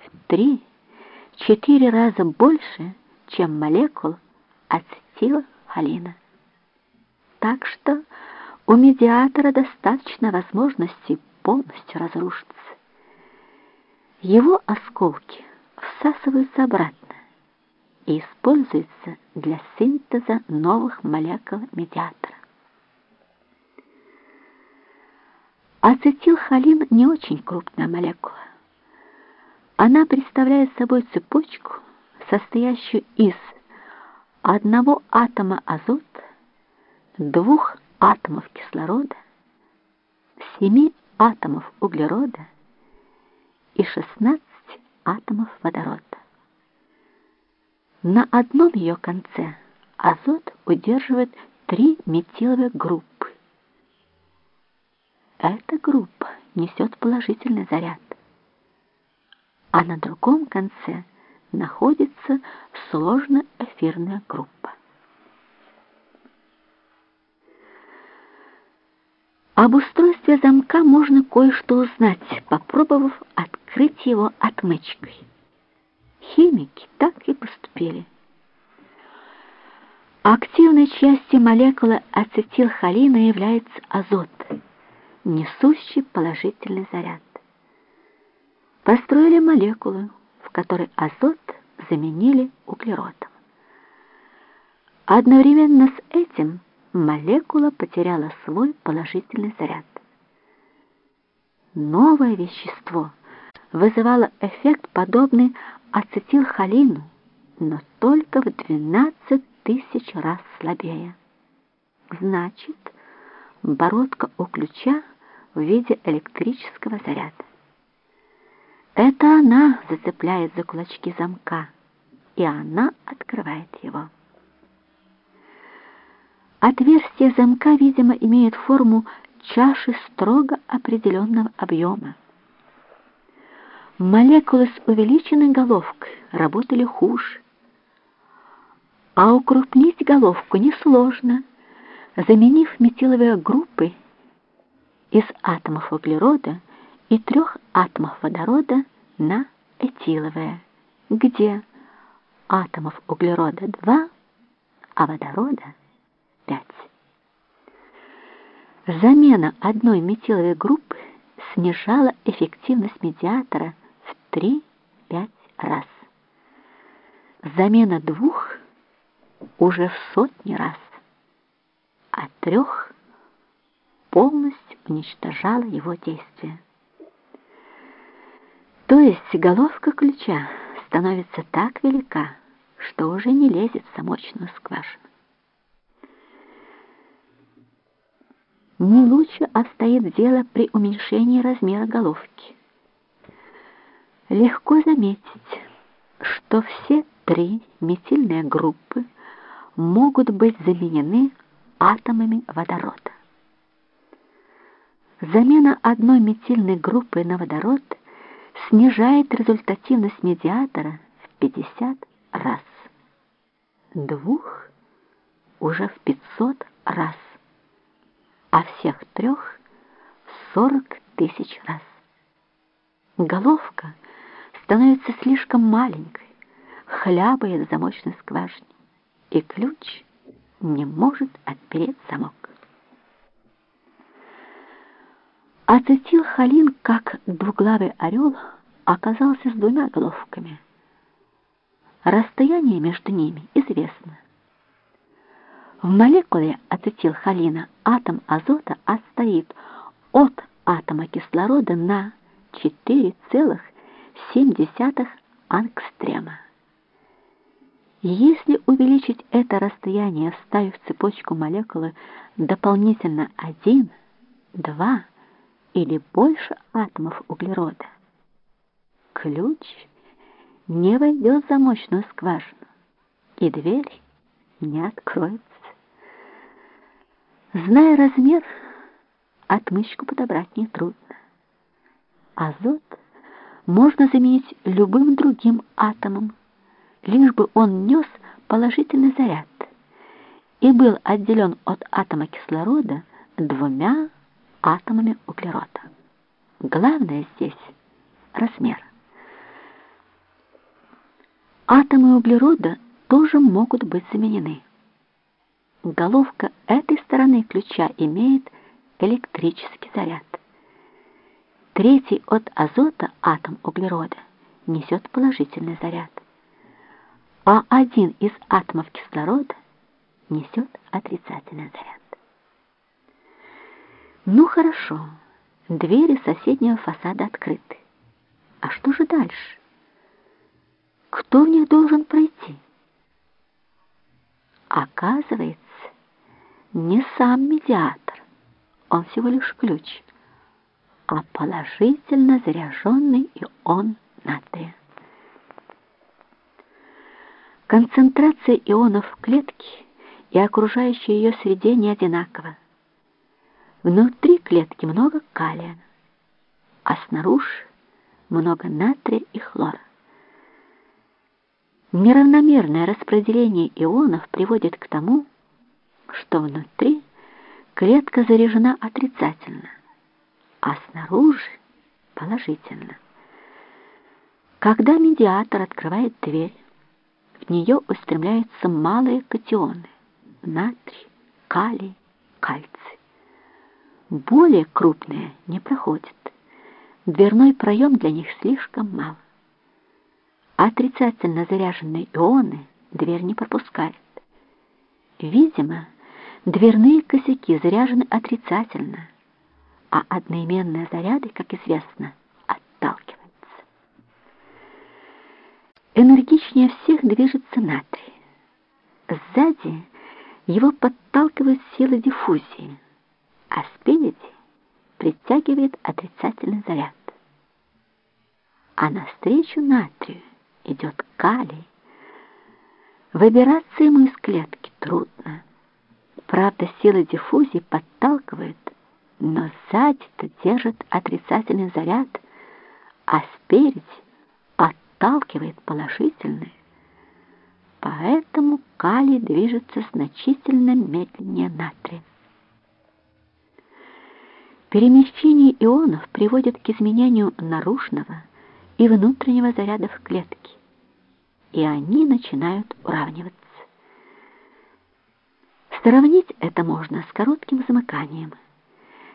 в 3-4 раза больше, чем молекул ацетилхолина. Так что у медиатора достаточно возможности полностью разрушиться. Его осколки всасываются обратно и используются для синтеза новых молекул медиатора. Ацетилхолин не очень крупная молекула. Она представляет собой цепочку, состоящую из одного атома азота, двух атомов кислорода, семи атомов углерода и 16 атомов водорода. На одном ее конце азот удерживает три метиловые группы. Эта группа несет положительный заряд а на другом конце находится сложно-эфирная группа. Об устройстве замка можно кое-что узнать, попробовав открыть его отмычкой. химики так и поступили. Активной частью молекулы ацетилхолина является азот, несущий положительный заряд. Построили молекулу, в которой азот заменили углеродом. Одновременно с этим молекула потеряла свой положительный заряд. Новое вещество вызывало эффект, подобный ацетилхолину, но только в 12 тысяч раз слабее. Значит, бородка у ключа в виде электрического заряда. Это она зацепляет за кулачки замка, и она открывает его. Отверстие замка, видимо, имеет форму чаши строго определенного объема. Молекулы с увеличенной головкой работали хуже, а укрупнить головку несложно, заменив метиловые группы из атомов углерода и трех атомов водорода на этиловые, где атомов углерода 2, а водорода 5. Замена одной метиловой группы снижала эффективность медиатора в 3-5 раз. Замена двух уже в сотни раз, а трех полностью уничтожала его действие. То есть головка ключа становится так велика, что уже не лезет в замочную скважину. Не лучше обстоит дело при уменьшении размера головки. Легко заметить, что все три метильные группы могут быть заменены атомами водорода. Замена одной метильной группы на водород снижает результативность медиатора в 50 раз, двух уже в 500 раз а всех трех — сорок тысяч раз. Головка становится слишком маленькой, хлябает в замочной скважине, и ключ не может отпереть замок. Ацетилхолин, как двуглавый орел, оказался с двумя головками. Расстояние между ними известно. В молекуле ацетилхолина атом азота отстоит от атома кислорода на 4,7 ангстрема. Если увеличить это расстояние, вставив в цепочку молекулы дополнительно 1, 2 или больше атомов углерода, ключ не войдет в замочную скважину, и дверь не откроется. Зная размер, отмычку подобрать нетрудно. Азот можно заменить любым другим атомом, лишь бы он нес положительный заряд и был отделен от атома кислорода двумя атомами углерода. Главное здесь — размер. Атомы углерода тоже могут быть заменены. Головка этой стороны ключа имеет электрический заряд. Третий от азота атом углерода несет положительный заряд, а один из атомов кислорода несет отрицательный заряд. Ну хорошо, двери соседнего фасада открыты. А что же дальше? Кто в них должен пройти? Оказывается, не сам медиатор, он всего лишь ключ, а положительно заряженный ион натрия. Концентрация ионов в клетке и окружающей ее среде не одинакова. Внутри клетки много калия, а снаружи много натрия и хлора. Неравномерное распределение ионов приводит к тому, что внутри клетка заряжена отрицательно, а снаружи положительно. Когда медиатор открывает дверь, в нее устремляются малые катионы – натрий, калий, кальций. Более крупные не проходят. Дверной проем для них слишком мал. Отрицательно заряженные ионы дверь не пропускает. Видимо, дверные косяки заряжены отрицательно, а одноименные заряды, как известно, отталкиваются. Энергичнее всех движется натрий. Сзади его подталкивают силы диффузии, а спереди притягивает отрицательный заряд. А навстречу натрию идет калий. Выбираться ему из клетки трудно. Правда, сила диффузии подталкивает, но сзади-то держит отрицательный заряд, а спереди отталкивает положительный. Поэтому калий движется значительно медленнее натрия. Перемещение ионов приводит к изменению наружного и внутреннего зарядов клетки, и они начинают уравниваться. Сравнить это можно с коротким замыканием.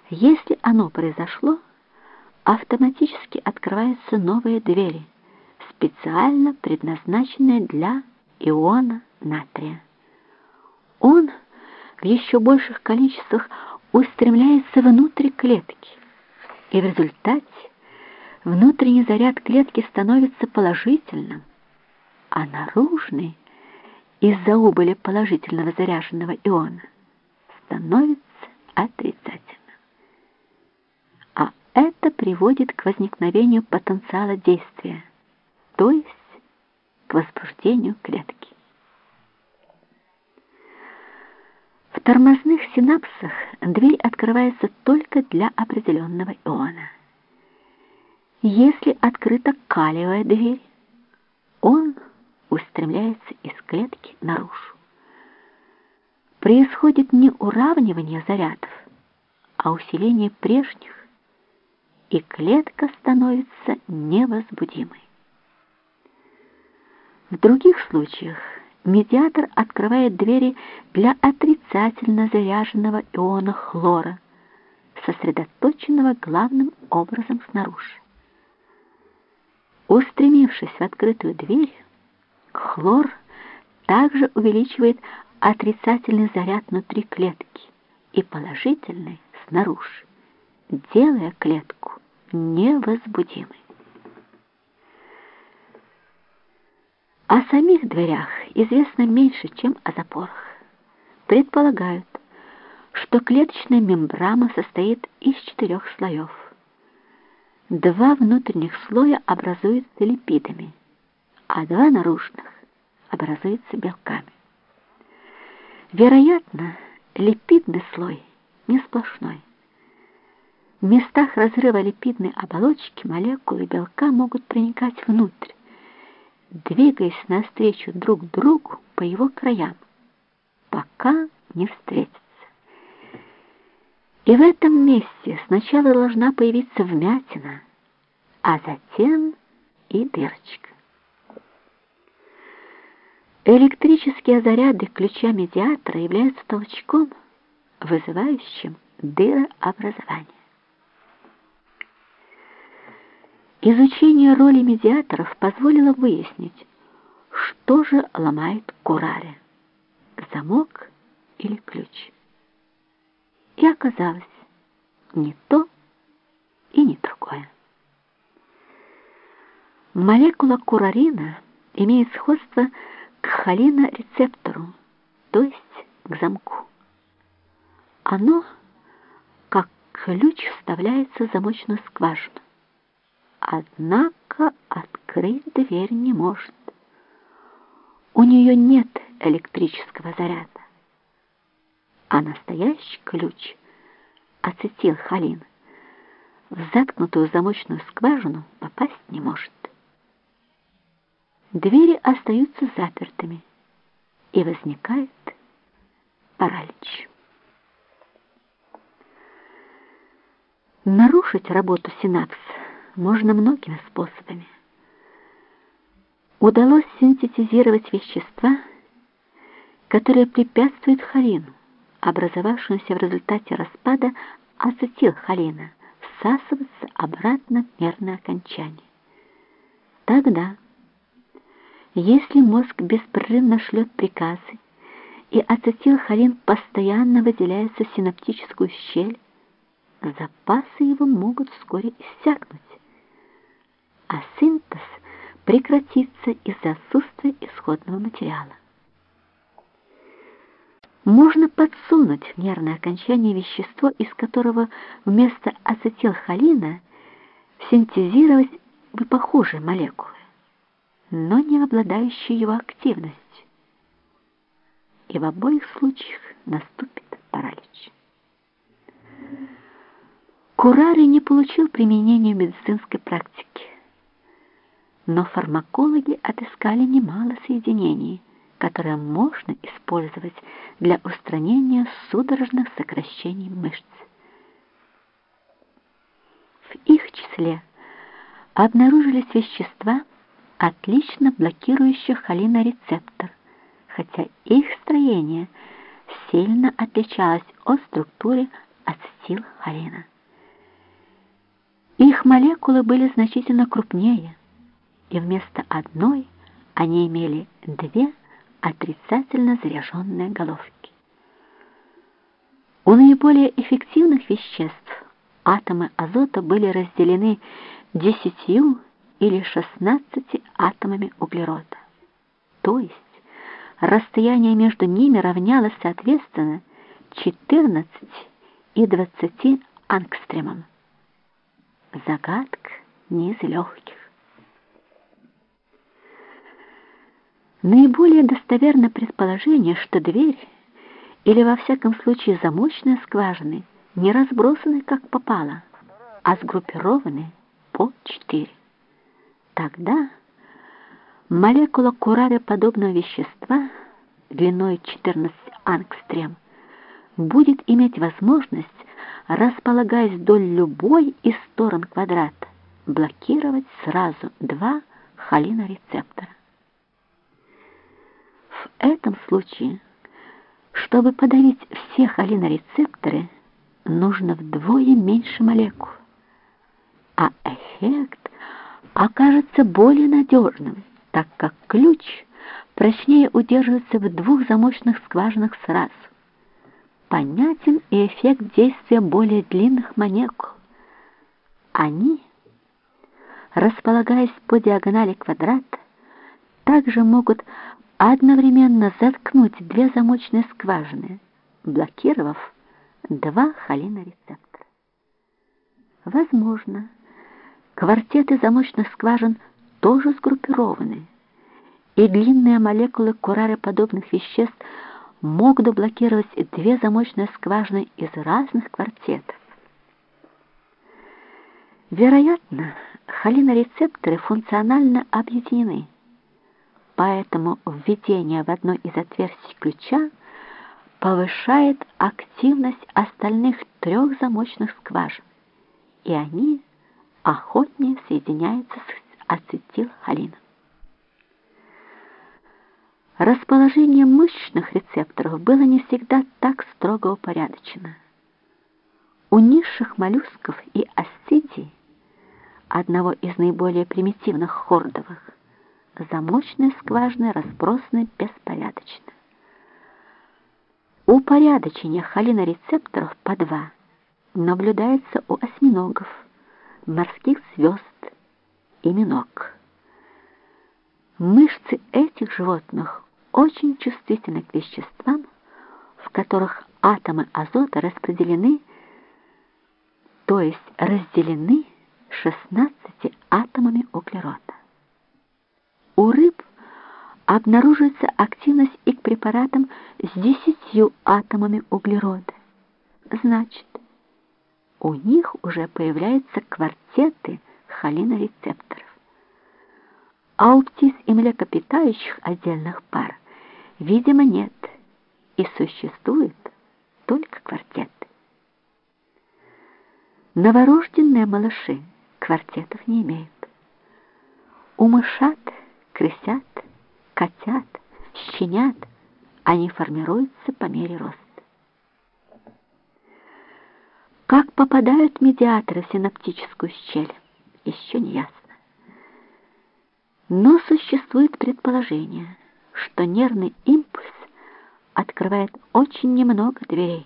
Если оно произошло, автоматически открываются новые двери, специально предназначенные для иона натрия. Он в еще больших количествах устремляется внутрь клетки, и в результате внутренний заряд клетки становится положительным, а наружный из-за убыли положительного заряженного иона становится отрицательным. А это приводит к возникновению потенциала действия, то есть к возбуждению клетки. В тормозных синапсах дверь открывается только для определенного иона. Если открыта калиевая дверь, он устремляется из клетки наружу. Происходит не уравнивание зарядов, а усиление прежних, и клетка становится невозбудимой. В других случаях медиатор открывает двери для отрицательно заряженного иона хлора, сосредоточенного главным образом снаружи. Устремившись в открытую дверь, Хлор также увеличивает отрицательный заряд внутри клетки и положительный снаружи, делая клетку невозбудимой. О самих дверях известно меньше, чем о запорах. Предполагают, что клеточная мембрана состоит из четырех слоев. Два внутренних слоя образуются липидами – а два наружных образуются белками. Вероятно, липидный слой не сплошной. В местах разрыва липидной оболочки молекулы белка могут проникать внутрь, двигаясь навстречу друг другу по его краям, пока не встретятся. И в этом месте сначала должна появиться вмятина, а затем и дырочка. Электрические заряды ключа медиатора являются толчком, вызывающим дырообразование. Изучение роли медиаторов позволило выяснить, что же ломает Кураре – замок или ключ. И оказалось, не то и не другое. Молекула курарина имеет сходство с холинорецептору, то есть к замку. Оно, как ключ, вставляется в замочную скважину. Однако открыть дверь не может. У нее нет электрического заряда. А настоящий ключ, ацетилхолин, в заткнутую замочную скважину попасть не может двери остаются запертыми, и возникает паралич. Нарушить работу синапс можно многими способами. удалось синтезировать вещества, которые препятствуют холину, образовавшемуся в результате распада ацетилхолина, всасываться обратно в нервное окончание. Тогда, если мозг беспрерывно шлет приказы, и ацетилхолин постоянно выделяется в синаптическую щель, запасы его могут вскоре иссякнуть, а синтез прекратится из-за отсутствия исходного материала. Можно подсунуть в нервное окончание вещество, из которого вместо ацетилхолина синтезировать бы похожие молекулы, но не обладающие его активностью. И в обоих случаях наступит паралич. Курари не получил применения в медицинской практике, но фармакологи отыскали немало соединений, которые можно использовать для устранения судорожных сокращений мышц. В их числе обнаружились вещества, отлично блокирующие холинорецептор, хотя их строение сильно отличалось от структуры ацетилхолина. Их молекулы были значительно крупнее, и вместо одной они имели две отрицательно заряженные головки. У наиболее эффективных веществ атомы азота были разделены 10 или 16 атомами углерода. То есть расстояние между ними равнялось соответственно 14 и 20 ангстремам. Загадка не из легких. Наиболее достоверно предположение, что дверь, или во всяком случае замочные скважины, не разбросаны как попало, а сгруппированы по четыре. Тогда молекула курары подобного вещества длиной 14 ангстрем будет иметь возможность располагаясь вдоль любой из сторон квадрата, блокировать сразу два холинорецептора. В этом случае, чтобы подавить все холинорецепторы, нужно вдвое меньше молекул, а эффект окажется более надежным, так как ключ прочнее удерживается в двух замочных скважинах сразу понятен и эффект действия более длинных молекул. Они, располагаясь по диагонали квадрата, также могут одновременно заткнуть две замочные скважины, блокировав два холинорецептора. Возможно, квартеты замочных скважин тоже сгруппированы, и длинные молекулы курары подобных веществ – могут блокировать две замочные скважины из разных квартетов. Вероятно, холинорецепторы функционально объединены, поэтому введение в одно из отверстий ключа повышает активность остальных трех замочных скважин, и они охотнее соединяются с ацетилхолином. Расположение мышечных рецепторов было не всегда так строго упорядочено. У низших моллюсков и асцидий, одного из наиболее примитивных хордовых, замочные скважины разбросаны беспорядочно. Упорядочение холинорецепторов по два наблюдается у осьминогов, морских звезд и миног. Мышцы этих животных очень чувствительны к веществам, в которых атомы азота распределены, то есть разделены 16 атомами углерода. У рыб обнаруживается активность и к препаратам с 10 атомами углерода. Значит, у них уже появляются квартеты холинорецепторов. А у птиц и млекопитающих отдельных пар видимо, нет, и существует только квартет. Новорожденные малыши квартетов не имеют. У мышат крысят, котят, щенят, они формируются по мере роста. Как попадают медиаторы в синаптическую щель, еще не ясно. Но существует предположение, что нервный импульс открывает очень немного дверей,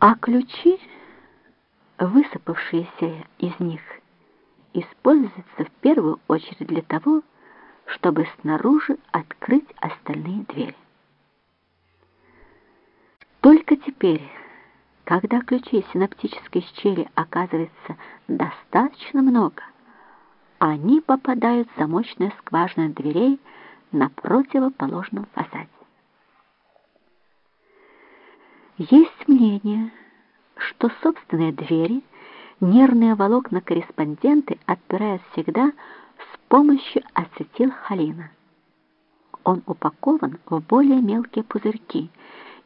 а ключи, высыпавшиеся из них, используются в первую очередь для того, чтобы снаружи открыть остальные двери. Только теперь, когда ключей синаптической щели оказывается достаточно много, они попадают в замочные скважины дверей на противоположном фасаде. Есть мнение, что собственные двери нервные волокна корреспонденты отпирают всегда с помощью ацетилхолина. Он упакован в более мелкие пузырьки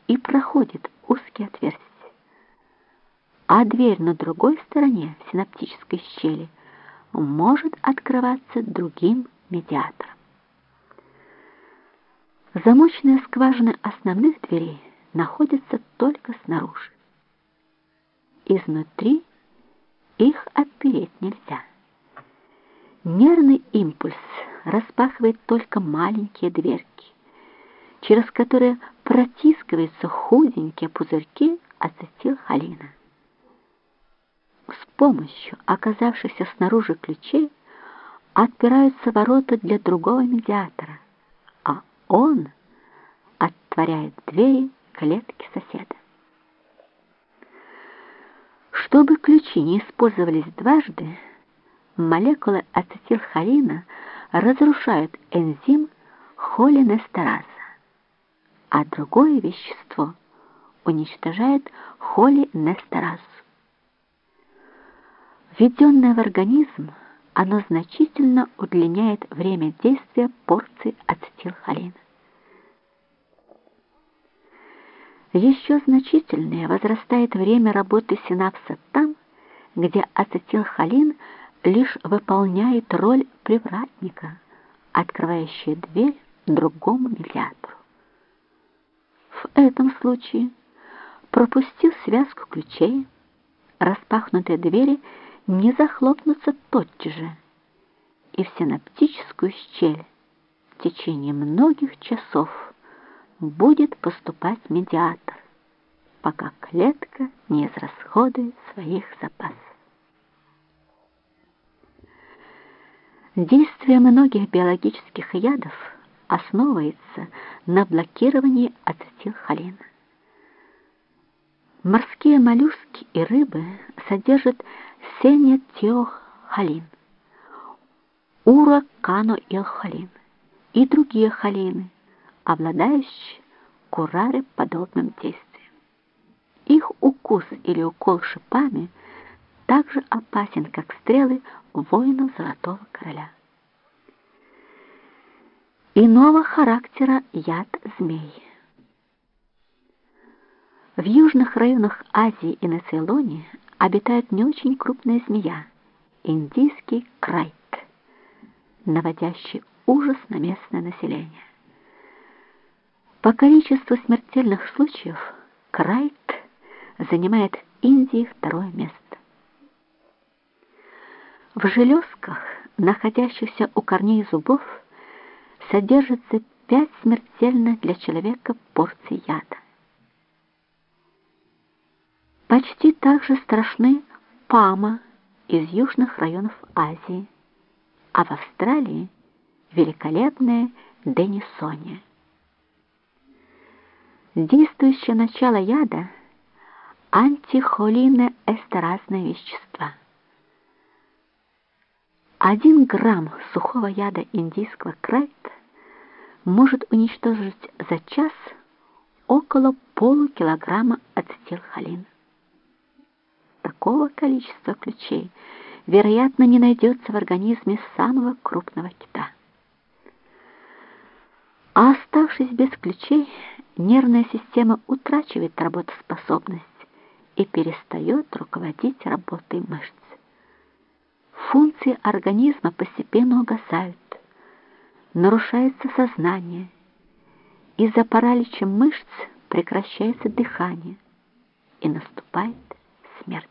и проходит узкие отверстия. А дверь на другой стороне в синаптической щели может открываться другим медиатором. Замочные скважины основных дверей находятся только снаружи. Изнутри их отпереть нельзя. Нервный импульс распахивает только маленькие дверки, через которые протискиваются худенькие пузырьки ацетилхолина. С помощью оказавшихся снаружи ключей отпираются ворота для другого медиатора, а он отворяет двери клетки соседа. Чтобы ключи не использовались дважды, молекулы ацетилхолина разрушают энзим холинестераза, а другое вещество уничтожает холинестеразу. Введенное в организм, оно значительно удлиняет время действия порции ацетилхолина. Еще значительнее возрастает время работы синапса там, где ацетилхолин лишь выполняет роль привратника, открывающая дверь другому медиатору. В этом случае, пропустив связку ключей, распахнутые двери не захлопнутся тотчас же, и в синаптическую щель в течение многих часов будет поступать медиатор, пока клетка не израсходует своих запасов. Действие многих биологических ядов основывается на блокировании ацетилхолина. Морские моллюски и рыбы содержат сенетиохолин, ураканоилхолин и другие холины – обладающие курары подобным действием. Их укус или укол шипами также опасен, как стрелы воинов Золотого Короля. Иного характера яд змей. В южных районах Азии и на Цейлоне обитает не очень крупная змея – индийский крайт, наводящий ужас на местное население. По количеству смертельных случаев Крайт занимает в Индии второе место. В железках, находящихся у корней зубов, содержится пять смертельных для человека порций яда. Почти так же страшны пама из южных районов Азии, а в Австралии великолепная денисония. Действующее начало яда – антихолиноэстеразные вещества. Один грамм сухого яда индийского крайта может уничтожить за час около полукилограмма ацетилхолина. Такого количества ключей, вероятно, не найдется в организме самого крупного кита. А оставшись без ключей, нервная система утрачивает работоспособность и перестает руководить работой мышц. Функции организма постепенно угасают. нарушается сознание, из-за паралича мышц прекращается дыхание и наступает смерть.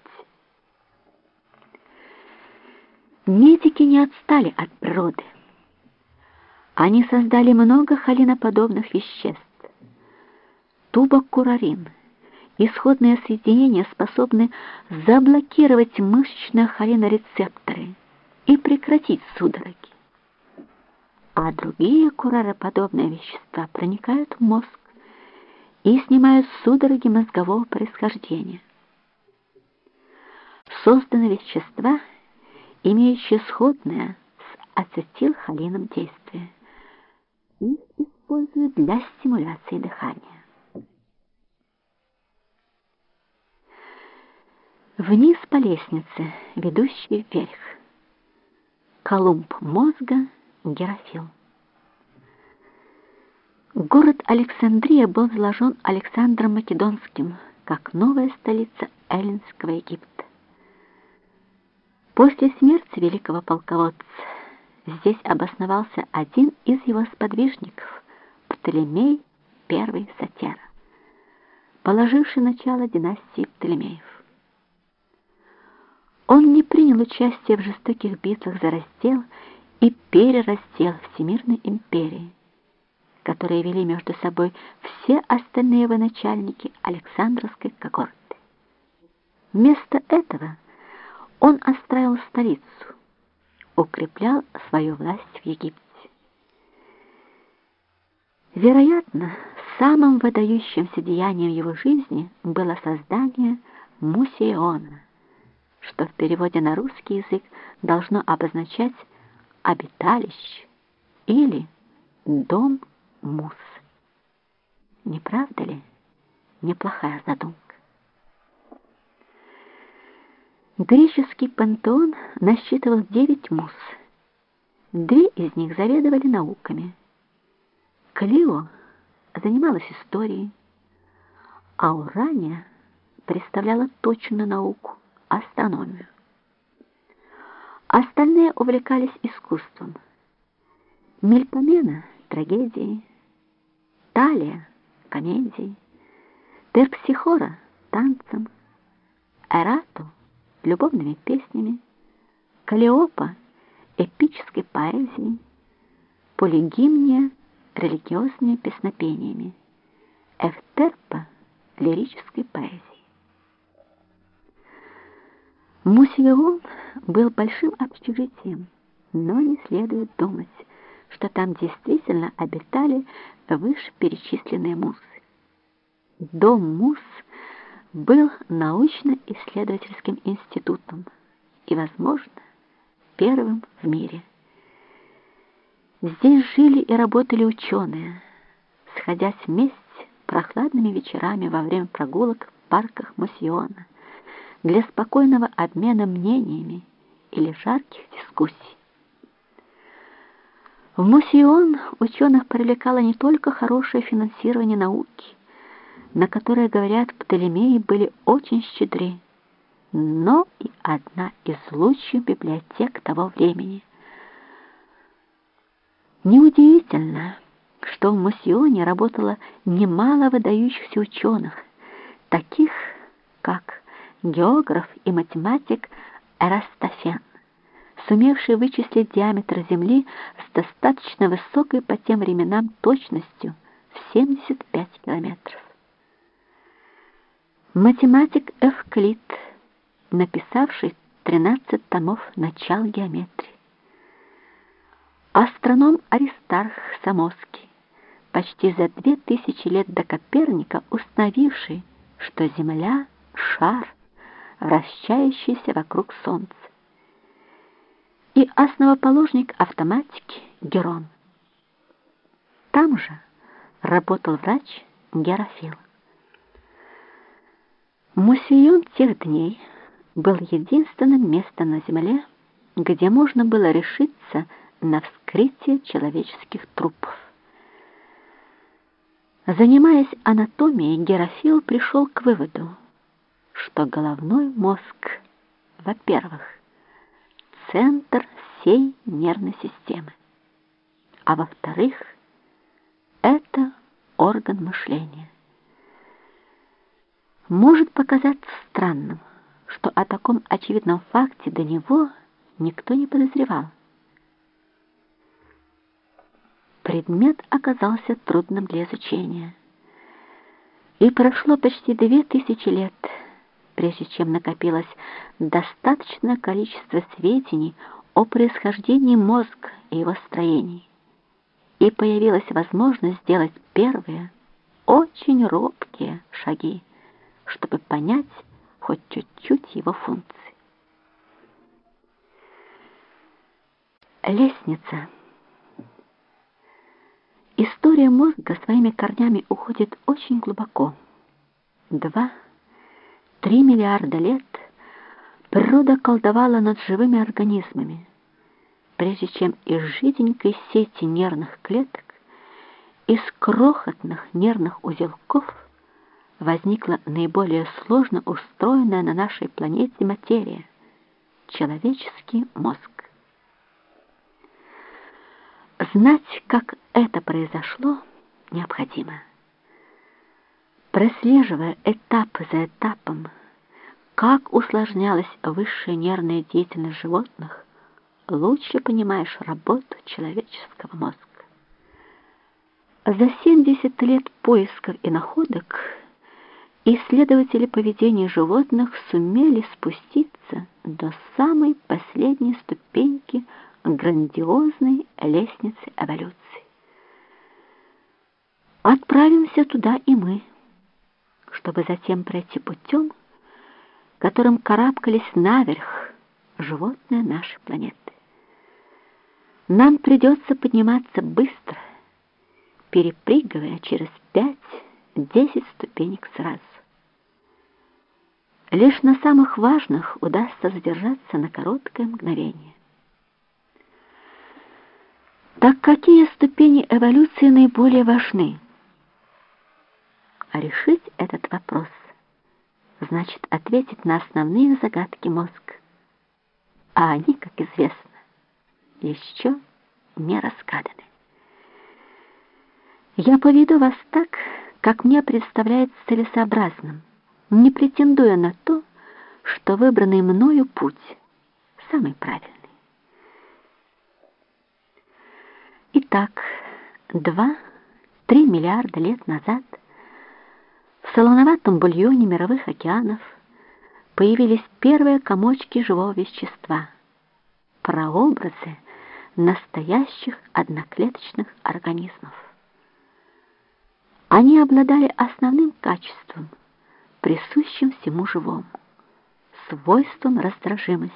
Медики не отстали от природы. Они создали много холиноподобных веществ. Тубокурарин, исходные соединения способны заблокировать мышечные холинорецепторы и прекратить судороги. А другие курароподобные вещества проникают в мозг и снимают судороги мозгового происхождения. Созданы вещества, имеющие сходное с ацетилхолином действие. Их используют для стимуляции дыхания. Вниз по лестнице, ведущей вверх. Колумб мозга Герофил. Город Александрия был заложен Александром Македонским как новая столица Эллинского Египта. После смерти великого полководца здесь обосновался один из его сподвижников, Птолемей I Сатера, положивший начало династии Птолемеев. Он не принял участия в жестоких битвах за раздел и перераздел Всемирной империи, которые вели между собой все остальные военачальники Александровской когорты. Вместо этого он отстраивал столицу, укреплял свою власть в Египте. Вероятно, самым выдающимся деянием его жизни было создание Мусиона, что в переводе на русский язык должно обозначать «обиталище» или «дом Мус». Не правда ли? Неплохая задумка. Греческий пантеон насчитывал девять мус. Две из них заведовали науками. Клио занималась историей, а Урания представляла точную науку — астрономию. Остальные увлекались искусством. Мельпомена — трагедией, Талия — комедией, Терпсихора — танцем, Эрату — любовными песнями, Калиопа — эпической поэзией, Полигимния — религиозными песнопениями, Эфтерпа — лирической поэзией. Мусион был большим общежитием, но не следует думать, что там действительно обитали вышеперечисленные мусы. Дом мус — был научно-исследовательским институтом и, возможно, первым в мире. Здесь жили и работали ученые, сходясь вместе прохладными вечерами во время прогулок в парках Мусиона для спокойного обмена мнениями или жарких дискуссий. В Мусион ученых привлекало не только хорошее финансирование науки, на которые, говорят, Птолемеи были очень щедры, но и одна из лучших библиотек того времени. Неудивительно, что в Мусионе работало немало выдающихся ученых, таких как географ и математик Эрастофен, сумевший вычислить диаметр Земли с достаточно высокой по тем временам точностью в 75 километров. Математик Эвклид, написавший 13 томов начал геометрии. Астроном Аристарх Самоский, почти за две тысячи лет до Коперника установивший, что Земля — шар, вращающийся вокруг Солнца. И основоположник автоматики Герон. Там же работал врач Герофил. Мусион тех дней был единственным местом на земле, где можно было решиться на вскрытие человеческих трупов. Занимаясь анатомией, Герофил пришел к выводу, что головной мозг, во-первых, центр всей нервной системы, а во-вторых, это орган мышления. Может показаться странным, что о таком очевидном факте до него никто не подозревал. Предмет оказался трудным для изучения. И прошло почти две тысячи лет, прежде чем накопилось достаточное количество сведений о происхождении мозга и его строении. И появилась возможность сделать первые, очень робкие шаги, чтобы понять хоть чуть-чуть его функции. Лестница. История мозга своими корнями уходит очень глубоко. Два-три миллиарда лет природа колдовала над живыми организмами, прежде чем из жиденькой сети нервных клеток, из крохотных нервных узелков возникла наиболее сложно устроенная на нашей планете материя — человеческий мозг. Знать, как это произошло, необходимо. Прослеживая этап за этапом, как усложнялась высшая нервная деятельность животных, лучше понимаешь работу человеческого мозга. За 70 лет поисков и находок исследователи поведения животных сумели спуститься до самой последней ступеньки грандиозной лестницы эволюции. Отправимся туда и мы, чтобы затем пройти путем, которым карабкались наверх животные нашей планеты. Нам придется подниматься быстро, перепрыгивая через пять-десять ступенек сразу. Лишь на самых важных удастся задержаться на короткое мгновение. Так какие ступени эволюции наиболее важны? А решить этот вопрос значит ответить на основные загадки мозга. А они, как известно, еще не разгаданы. Я поведу вас так, как мне представляется целесообразным, не претендуя на то, что выбранный мною путь самый правильный. Итак, два-три миллиарда лет назад в солоноватом бульоне мировых океанов появились первые комочки живого вещества, прообразы настоящих одноклеточных организмов. Они обладали основным качеством, присущим всему живому, свойством раздражимости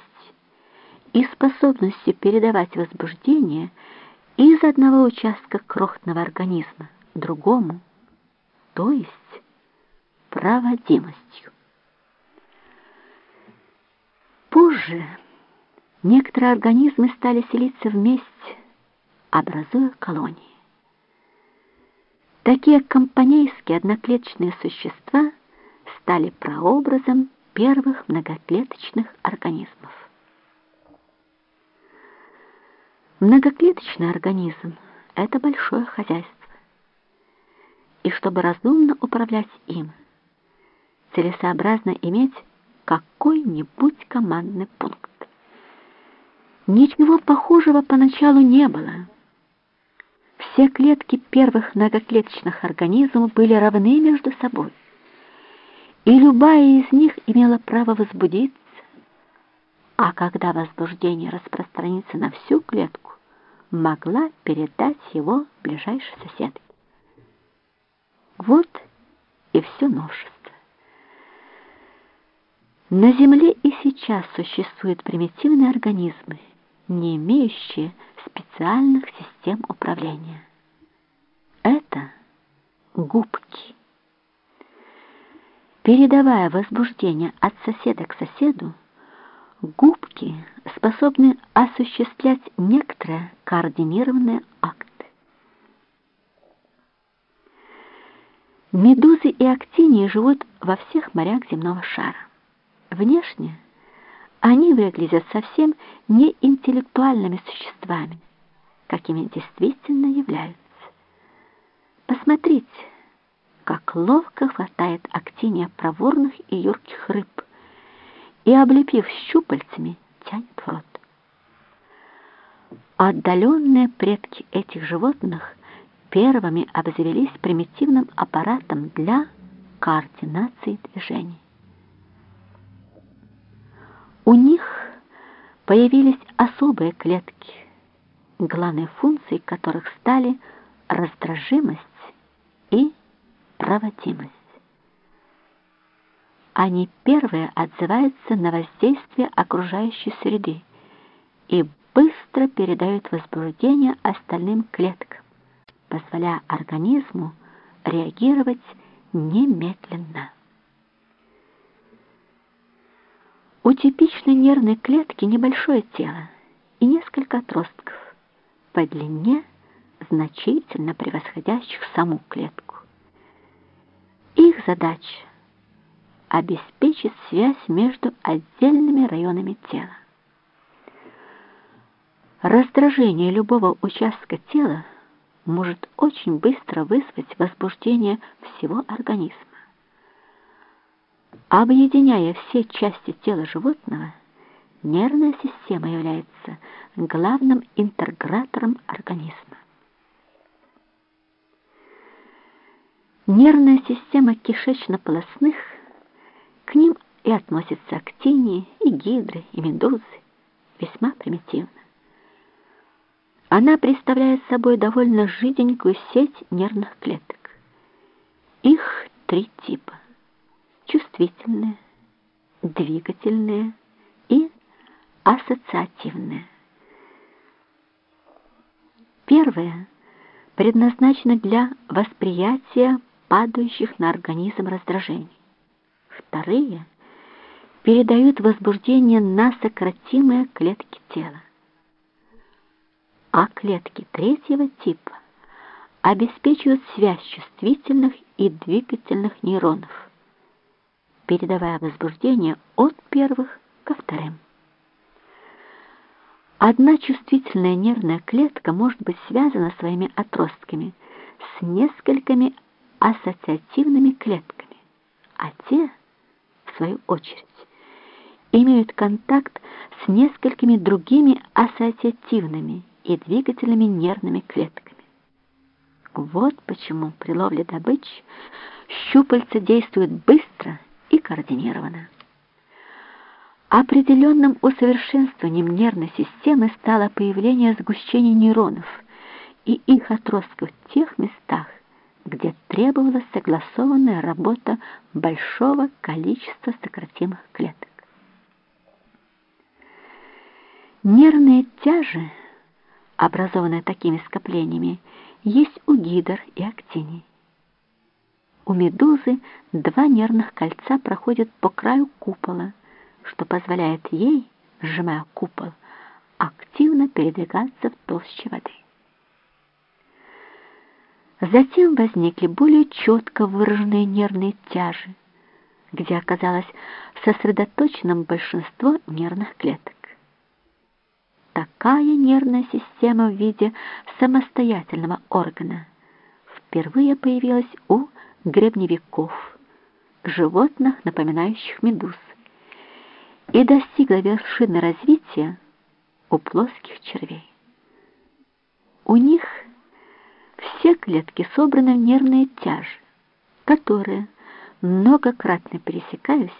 и способностью передавать возбуждение – из одного участка крохотного организма другому, то есть проводимостью. Позже некоторые организмы стали селиться вместе, образуя колонии. Такие компанейские одноклеточные существа стали прообразом первых многоклеточных организмов. Многоклеточный организм — это большое хозяйство. И чтобы разумно управлять им, целесообразно иметь какой-нибудь командный пункт. Ничего похожего поначалу не было. Все клетки первых многоклеточных организмов были равны между собой, и любая из них имела право возбудиться, а когда возбуждение распространится на всю клетку, могла передать его ближайшей соседке. Вот и все новшество. На Земле и сейчас существуют примитивные организмы, не имеющие специальных систем управления. Это губки. Передавая возбуждение от соседа к соседу, губки способны осуществлять некоторые координированные акты. Медузы и актинии живут во всех морях земного шара. Внешне они выглядят совсем не интеллектуальными существами, какими действительно являются. Посмотрите, как ловко хватает актиния проворных и юрких рыб и, облепив щупальцами, тянет в рот. Отдаленные предки этих животных первыми обзавелись примитивным аппаратом для координации движений. У них появились особые клетки, главной функцией которых стали раздражимость и проводимость. Они первые отзываются на воздействие окружающей среды и быстро передают возбуждение остальным клеткам, позволяя организму реагировать немедленно. У типичной нервной клетки небольшое тело и несколько отростков, по длине значительно превосходящих саму клетку. Их задача — обеспечить связь между отдельными районами тела. Раздражение любого участка тела может очень быстро вызвать возбуждение всего организма. Объединяя все части тела животного, нервная система является главным интегратором организма. Нервная система кишечно-полосных, к ним и относятся актинии, и гидры, и медузы, весьма примитивно. Она представляет собой довольно жиденькую сеть нервных клеток. Их три типа чувствительные, двигательные и ассоциативные. Первое предназначено для восприятия падающих на организм раздражений. Вторые передают возбуждение на сократимые клетки тела. А клетки третьего типа обеспечивают связь чувствительных и двигательных нейронов передавая возбуждение от первых ко вторым. Одна чувствительная нервная клетка может быть связана своими отростками с несколькими ассоциативными клетками, а те, в свою очередь, имеют контакт с несколькими другими ассоциативными и двигательными нервными клетками. Вот почему при ловле добычи щупальца действуют быстро и координированно. Определенным усовершенствованием нервной системы стало появление сгущения нейронов и их отростков в тех местах, где требовалась согласованная работа большого количества сократимых клеток. Нервные тяжи, образованные такими скоплениями, есть у гидр и актиний. У медузы два нервных кольца проходят по краю купола, что позволяет ей, сжимая купол, активно передвигаться в толще воды. Затем возникли более четко выраженные нервные тяжи, где оказалось сосредоточенным большинство нервных клеток. Такая нервная система в виде самостоятельного органа впервые появилась у гребневиков, животных, напоминающих медуз, и достигла вершины развития у плоских червей. У них все клетки собраны в нервные тяжи, которые, многократно пересекаясь,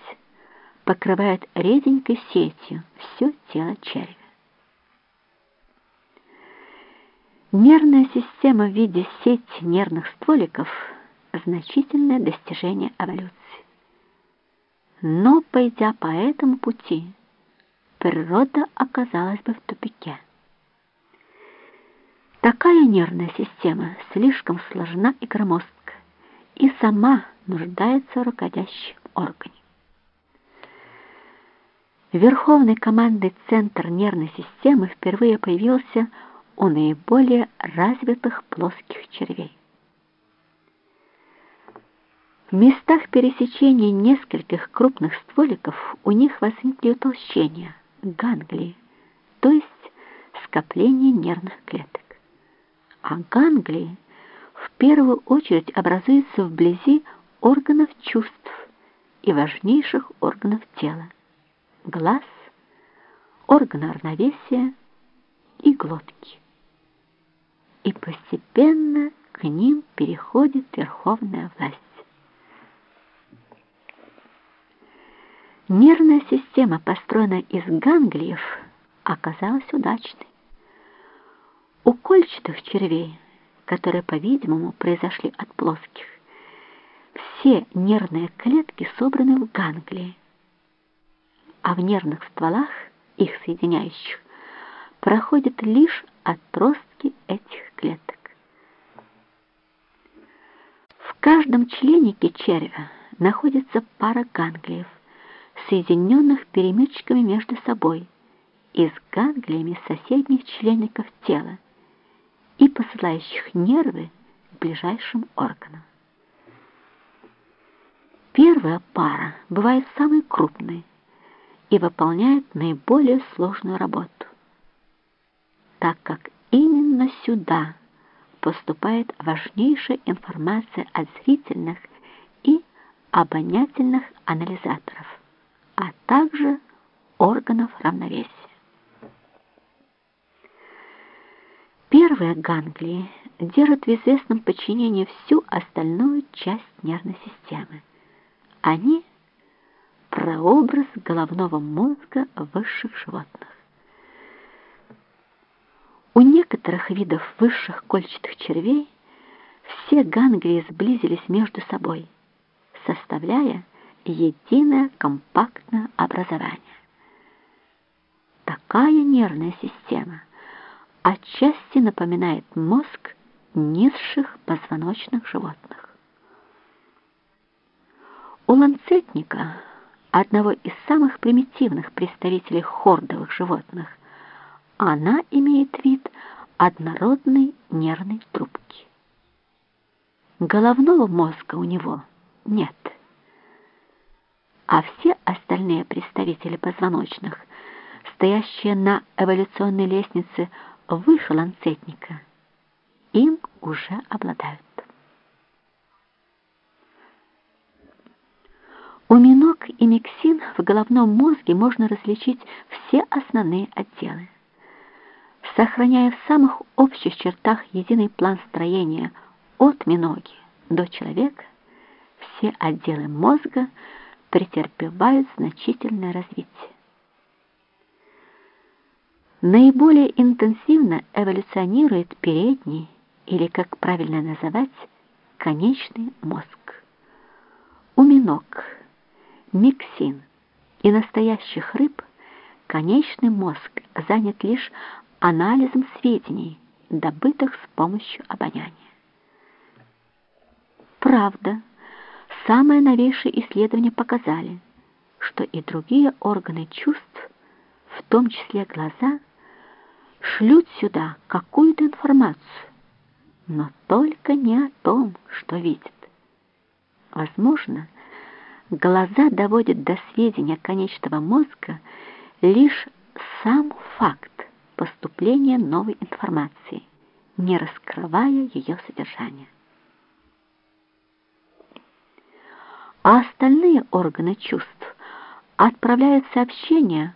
покрывают реденькой сетью все тело червя. Нервная система в виде сети нервных стволиков – значительное достижение эволюции. Но, пойдя по этому пути, природа оказалась бы в тупике. Такая нервная система слишком сложна и громоздка, и сама нуждается в руководящем органе. Верховный командный центр нервной системы впервые появился у наиболее развитых плоских червей. В местах пересечения нескольких крупных стволиков у них возникли утолщения, ганглии, то есть скопление нервных клеток. А ганглии в первую очередь образуются вблизи органов чувств и важнейших органов тела – глаз, органа равновесия и глотки. И постепенно к ним переходит верховная власть. Нервная система, построенная из ганглиев, оказалась удачной. У кольчатых червей, которые, по-видимому, произошли от плоских, все нервные клетки собраны в ганглии, а в нервных стволах, их соединяющих, проходят лишь отростки этих клеток. В каждом членнике червя находится пара ганглиев, соединенных перемычками между собой и с ганглиями соседних членников тела и посылающих нервы к ближайшим органам. Первая пара бывает самой крупной и выполняет наиболее сложную работу, так как именно сюда поступает важнейшая информация от зрительных и обонятельных анализаторов, а также органов равновесия. Первые ганглии держат в известном подчинении всю остальную часть нервной системы. Они – прообраз головного мозга высших животных. У некоторых видов высших кольчатых червей все ганглии сблизились между собой, составляя единое компактное образование. Такая нервная система – отчасти напоминает мозг низших позвоночных животных. У ланцетника, одного из самых примитивных представителей хордовых животных, она имеет вид однородной нервной трубки. Головного мозга у него нет, а все остальные представители позвоночных, стоящие на эволюционной лестнице выше ланцетника, им уже обладают. У минок и миксин в головном мозге можно различить все основные отделы. Сохраняя в самых общих чертах единый план строения от миноги до человека, все отделы мозга претерпевают значительное развитие. Наиболее интенсивно эволюционирует передний, или, как правильно называть, конечный мозг. У миног, миксин и настоящих рыб конечный мозг занят лишь анализом сведений, добытых с помощью обоняния. Правда, самые новейшие исследования показали, что и другие органы чувств, в том числе глаза, шлют сюда какую-то информацию, но только не о том, что видят. Возможно, глаза доводят до сведения конечного мозга лишь сам факт поступления новой информации, не раскрывая ее содержание. А остальные органы чувств отправляют сообщения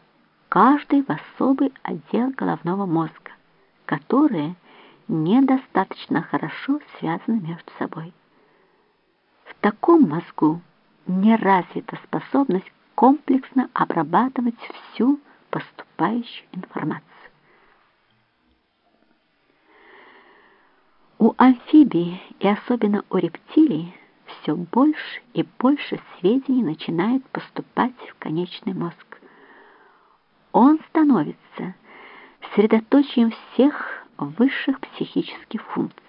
каждый в особый отдел головного мозга, которые недостаточно хорошо связаны между собой. В таком мозгу не развита способность комплексно обрабатывать всю поступающую информацию. У амфибий и особенно у рептилий все больше и больше сведений начинает поступать в конечный мозг он становится средоточием всех высших психических функций.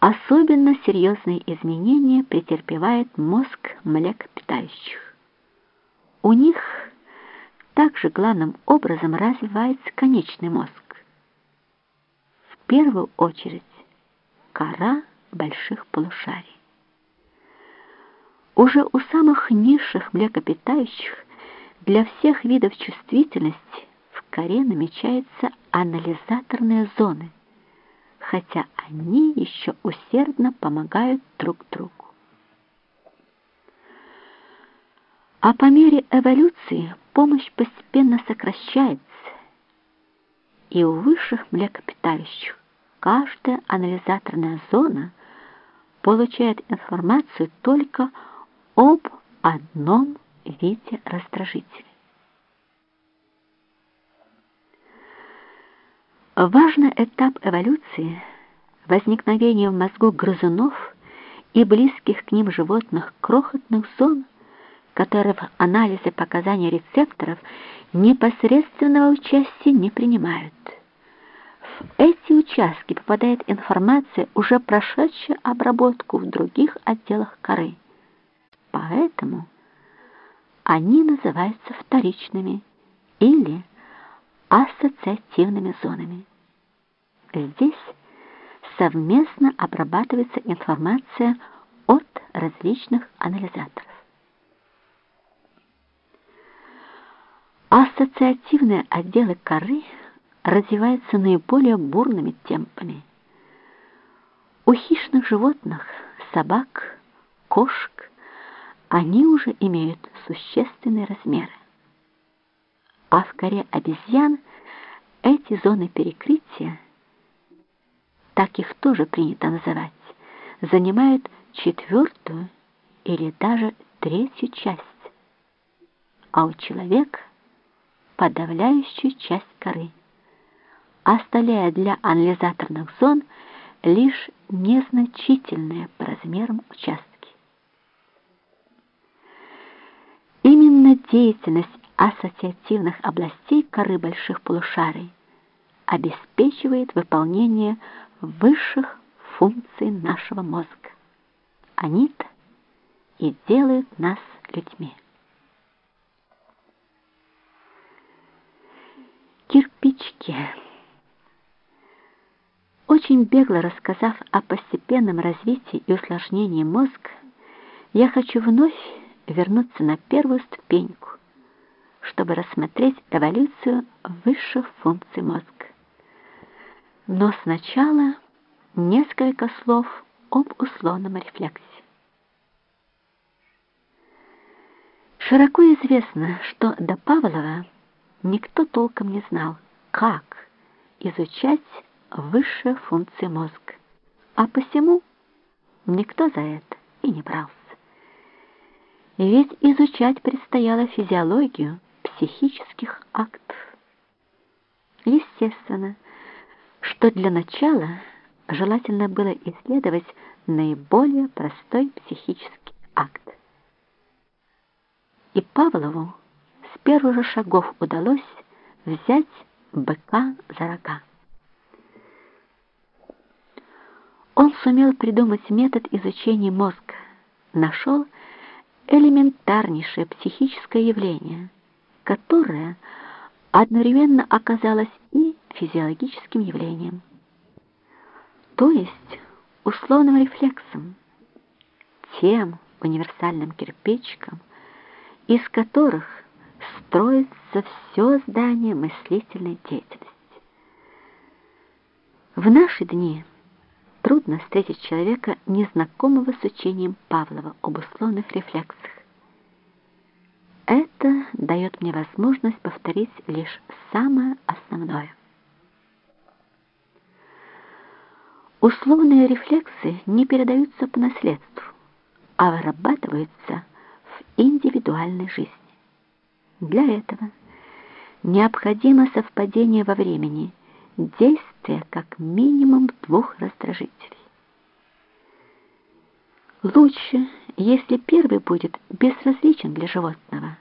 Особенно серьезные изменения претерпевает мозг млекопитающих. У них также главным образом развивается конечный мозг. В первую очередь кора больших полушарий. Уже у самых низших млекопитающих для всех видов чувствительности в коре намечаются анализаторные зоны, хотя они еще усердно помогают друг другу. А по мере эволюции помощь постепенно сокращается, и у высших млекопитающих каждая анализаторная зона получает информацию только об одном виде раздражителя. Важный этап эволюции – возникновение в мозгу грызунов и близких к ним животных крохотных зон, которые в анализе показаний рецепторов непосредственного участия не принимают. В эти участки попадает информация, уже прошедшая обработку в других отделах коры. Поэтому они называются вторичными или ассоциативными зонами. Здесь совместно обрабатывается информация от различных анализаторов. Ассоциативные отделы коры развиваются наиболее бурными темпами. У хищных животных, собак, кошек, они уже имеют существенные размеры. А в коре обезьян эти зоны перекрытия, так их тоже принято называть, занимают четвертую или даже третью часть, а у человека подавляющую часть коры, оставляя для анализаторных зон лишь незначительные по размерам участки. Именно деятельность ассоциативных областей коры больших полушарий обеспечивает выполнение высших функций нашего мозга. Они-то и делают нас людьми. Кирпички. Очень бегло рассказав о постепенном развитии и усложнении мозга, я хочу вновь вернуться на первую ступеньку, чтобы рассмотреть эволюцию высших функций мозга. Но сначала несколько слов об условном рефлексе. Широко известно, что до Павлова никто толком не знал, как изучать высшие функции мозга, а посему никто за это и не брался. Ведь изучать предстояло физиологию психических актов. Естественно, что для начала желательно было исследовать наиболее простой психический акт. И Павлову с первых же шагов удалось взять быка за рога. Он сумел придумать метод изучения мозга, нашел элементарнейшее психическое явление, которое одновременно оказалось и физиологическим явлением, то есть условным рефлексом, тем универсальным кирпичиком, из которых строится все здание мыслительной деятельности. В наши дни трудно встретить человека, незнакомого с учением Павлова об условных рефлексах. Это дает мне возможность повторить лишь самое основное. Условные рефлексы не передаются по наследству, а вырабатываются в индивидуальной жизни. Для этого необходимо совпадение во времени, действия как минимум двух раздражителей. Лучше, если первый будет безразличен для животного,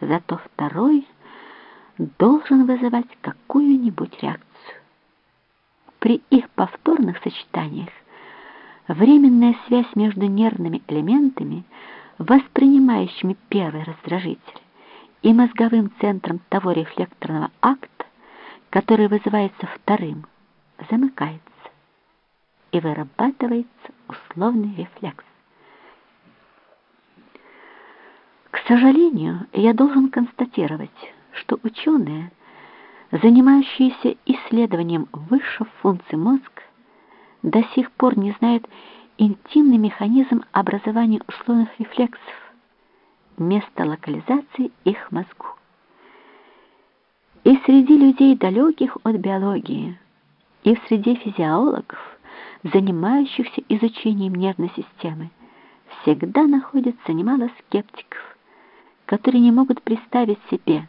зато второй должен вызывать какую-нибудь реакцию. При их повторных сочетаниях временная связь между нервными элементами, воспринимающими первый раздражитель, и мозговым центром того рефлекторного акта, который вызывается вторым, замыкается и вырабатывается условный рефлекс. К сожалению, я должен констатировать, что ученые занимающиеся исследованием высших функций мозга, до сих пор не знают интимный механизм образования условных рефлексов, место локализации их мозгу. И среди людей, далеких от биологии, и в среде физиологов, занимающихся изучением нервной системы, всегда находится немало скептиков, которые не могут представить себе,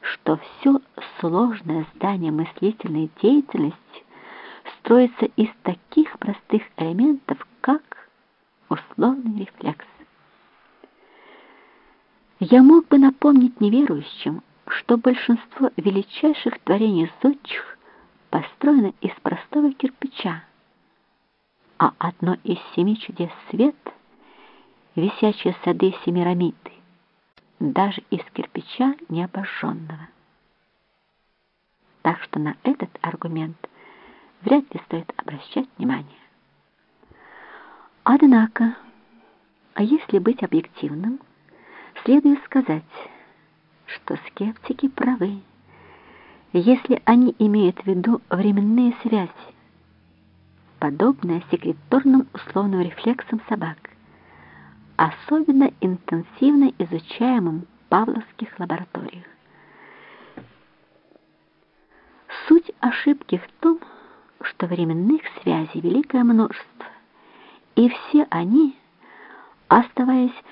что все сложное здание мыслительной деятельности строится из таких простых элементов, как условный рефлекс. Я мог бы напомнить неверующим, что большинство величайших творений зодчих построено из простого кирпича, а одно из семи чудес свет — висячие сады Семирамиды, даже из кирпича необожженного. Так что на этот аргумент вряд ли стоит обращать внимание. Однако, а если быть объективным, следует сказать, что скептики правы, если они имеют в виду временные связи, подобные секреторным условным рефлексам собак, особенно интенсивно изучаемым в павловских лабораториях. Суть ошибки в том, что временных связей великое множество, и все они, оставаясь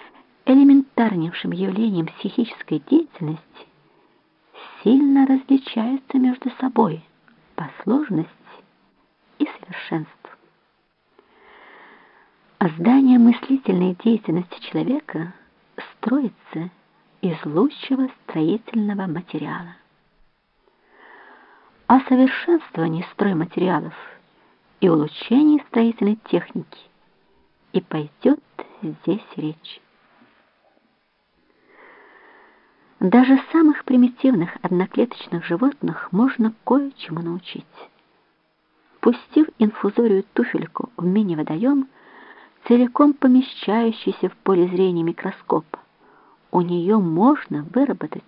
элементарнейшим явлением психической деятельности, сильно различаются между собой по сложности и совершенству. Здание мыслительной деятельности человека строится из лучшего строительного материала. О совершенствовании стройматериалов и улучшении строительной техники и пойдет здесь речь. Даже самых примитивных одноклеточных животных можно кое-чему научить. Пустив инфузорию туфельку в мини-водоем, целиком помещающийся в поле зрения микроскопа, у нее можно выработать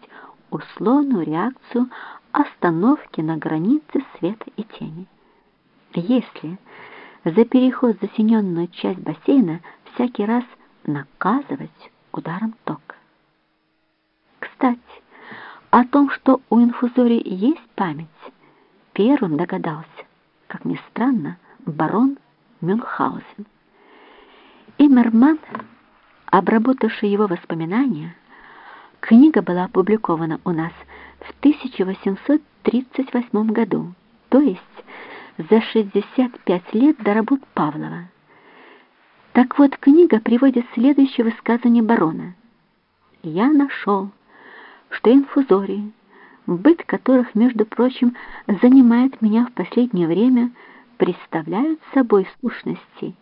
условную реакцию остановки на границе света и тени. Если за переход в засиненную часть бассейна всякий раз наказывать ударом тока. Кстати, о том, что у инфузории есть память, первым догадался, как ни странно, барон Мюнхгаузен. Иммерман, обработавший его воспоминания, книга была опубликована у нас в 1838 году, то есть за 65 лет до работ Павлова. Так вот, книга приводит следующее высказывание барона. «Я нашел, что инфузории, быт которых, между прочим, занимает меня в последнее время, представляют собой сущности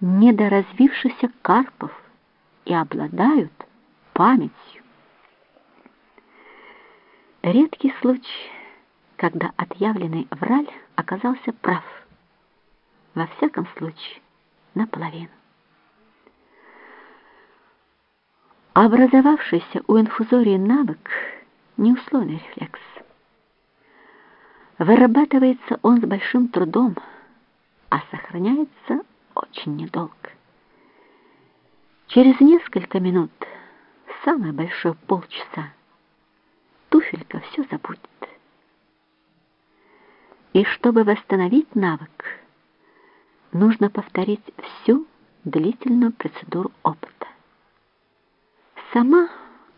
недоразвившихся карпов и обладают памятью. Редкий случай, когда отъявленный враль оказался прав, во всяком случае, наполовину. Образовавшийся у инфузории навык – неусловный рефлекс. Вырабатывается он с большим трудом, а сохраняется очень недолго. Через несколько минут, самое большое полчаса, туфелька все забудет. И чтобы восстановить навык, нужно повторить всю длительную процедуру опыта. Сама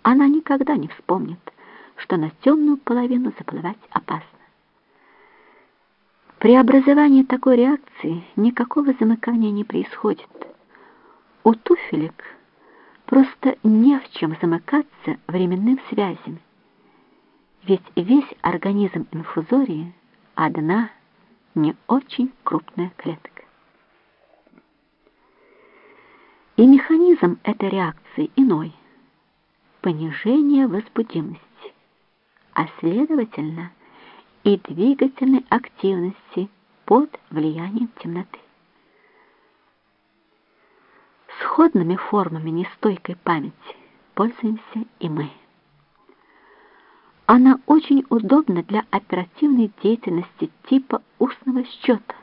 она никогда не вспомнит, что на темную половину заплывать опасно. При образовании такой реакции никакого замыкания не происходит. У туфелек просто не в чем замыкаться временным связям, ведь весь организм инфузории одна не очень крупная клетка. И механизм этой реакции иной – понижение возбудимости, а следовательно и двигательной активности под влиянием темноты. Сходными формами нестойкой памяти пользуемся и мы. Она очень удобна для оперативной деятельности типа устного счета,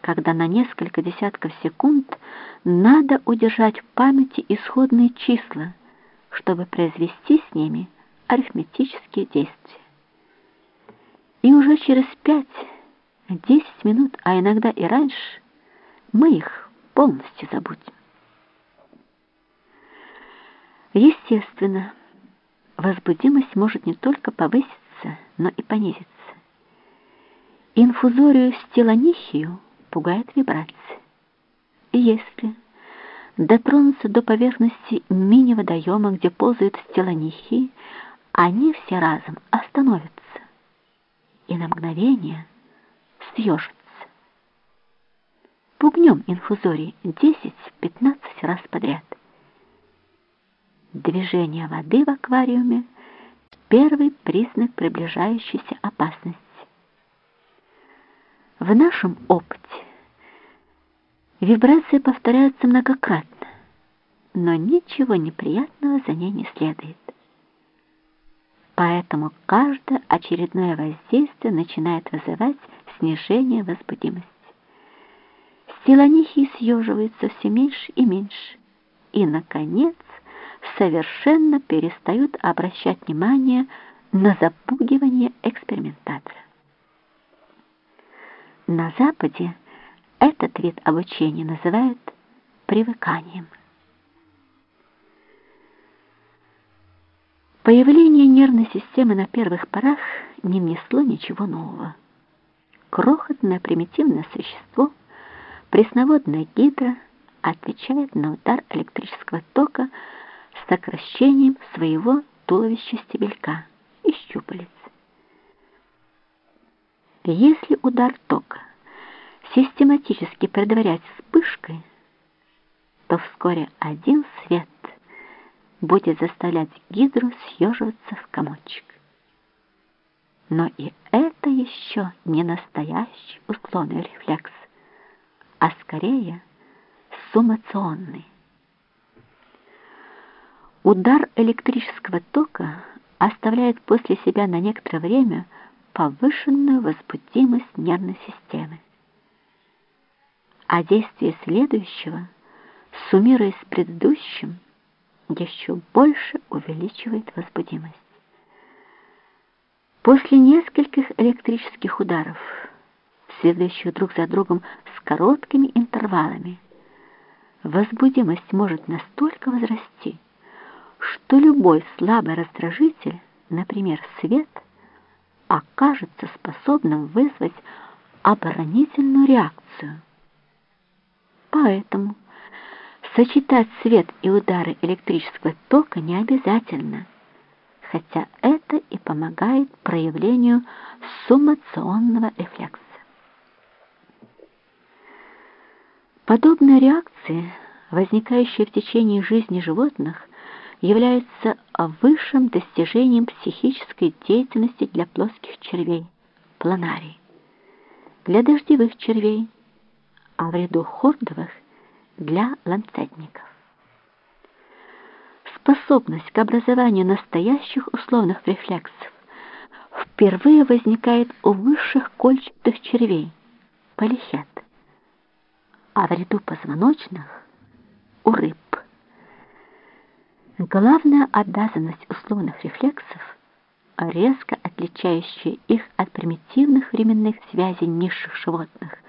когда на несколько десятков секунд надо удержать в памяти исходные числа, чтобы произвести с ними арифметические действия. И уже через пять-десять минут, а иногда и раньше, мы их полностью забудем. Естественно, возбудимость может не только повыситься, но и понизиться. Инфузорию стелонихию пугает вибрация. Если дотронуться до поверхности мини-водоема, где ползают стелонихии, они все разом остановятся и на мгновение съежатся. Пугнем инфузорий 10-15 раз подряд. Движение воды в аквариуме – первый признак приближающейся опасности. В нашем опыте вибрации повторяются многократно, но ничего неприятного за ней не следует. Поэтому каждое очередное воздействие начинает вызывать снижение возбудимости. Стелонихи съеживаются все меньше и меньше, и, наконец, совершенно перестают обращать внимание на запугивание экспериментатора. На Западе этот вид обучения называют привыканием. Появление нервной системы на первых порах не внесло ничего нового. Крохотное примитивное существо, пресноводная гидра, отвечает на удар электрического тока с сокращением своего туловища стебелька и щупалец. Если удар тока систематически предварять вспышкой, то вскоре один свет будет заставлять гидру съеживаться в комочек. Но и это еще не настоящий условный рефлекс, а скорее суммационный. Удар электрического тока оставляет после себя на некоторое время повышенную возбудимость нервной системы. А действие следующего, суммируясь с предыдущим, еще больше увеличивает возбудимость. После нескольких электрических ударов, следующих друг за другом с короткими интервалами, возбудимость может настолько возрасти, что любой слабый раздражитель, например, свет, окажется способным вызвать оборонительную реакцию. Поэтому сочетать свет и удары электрического тока не обязательно, хотя это и помогает проявлению суммационного рефлекса. Подобные реакции, возникающие в течение жизни животных, является высшим достижением психической деятельности для плоских червей, планарий, для дождевых червей, а в ряду хордовых для ланцетников. Способность к образованию настоящих условных рефлексов впервые возникает у высших кольчатых червей, полихет, а в ряду позвоночных – у рыб. Главная обязанность условных рефлексов, резко отличающая их от примитивных временных связей низших животных,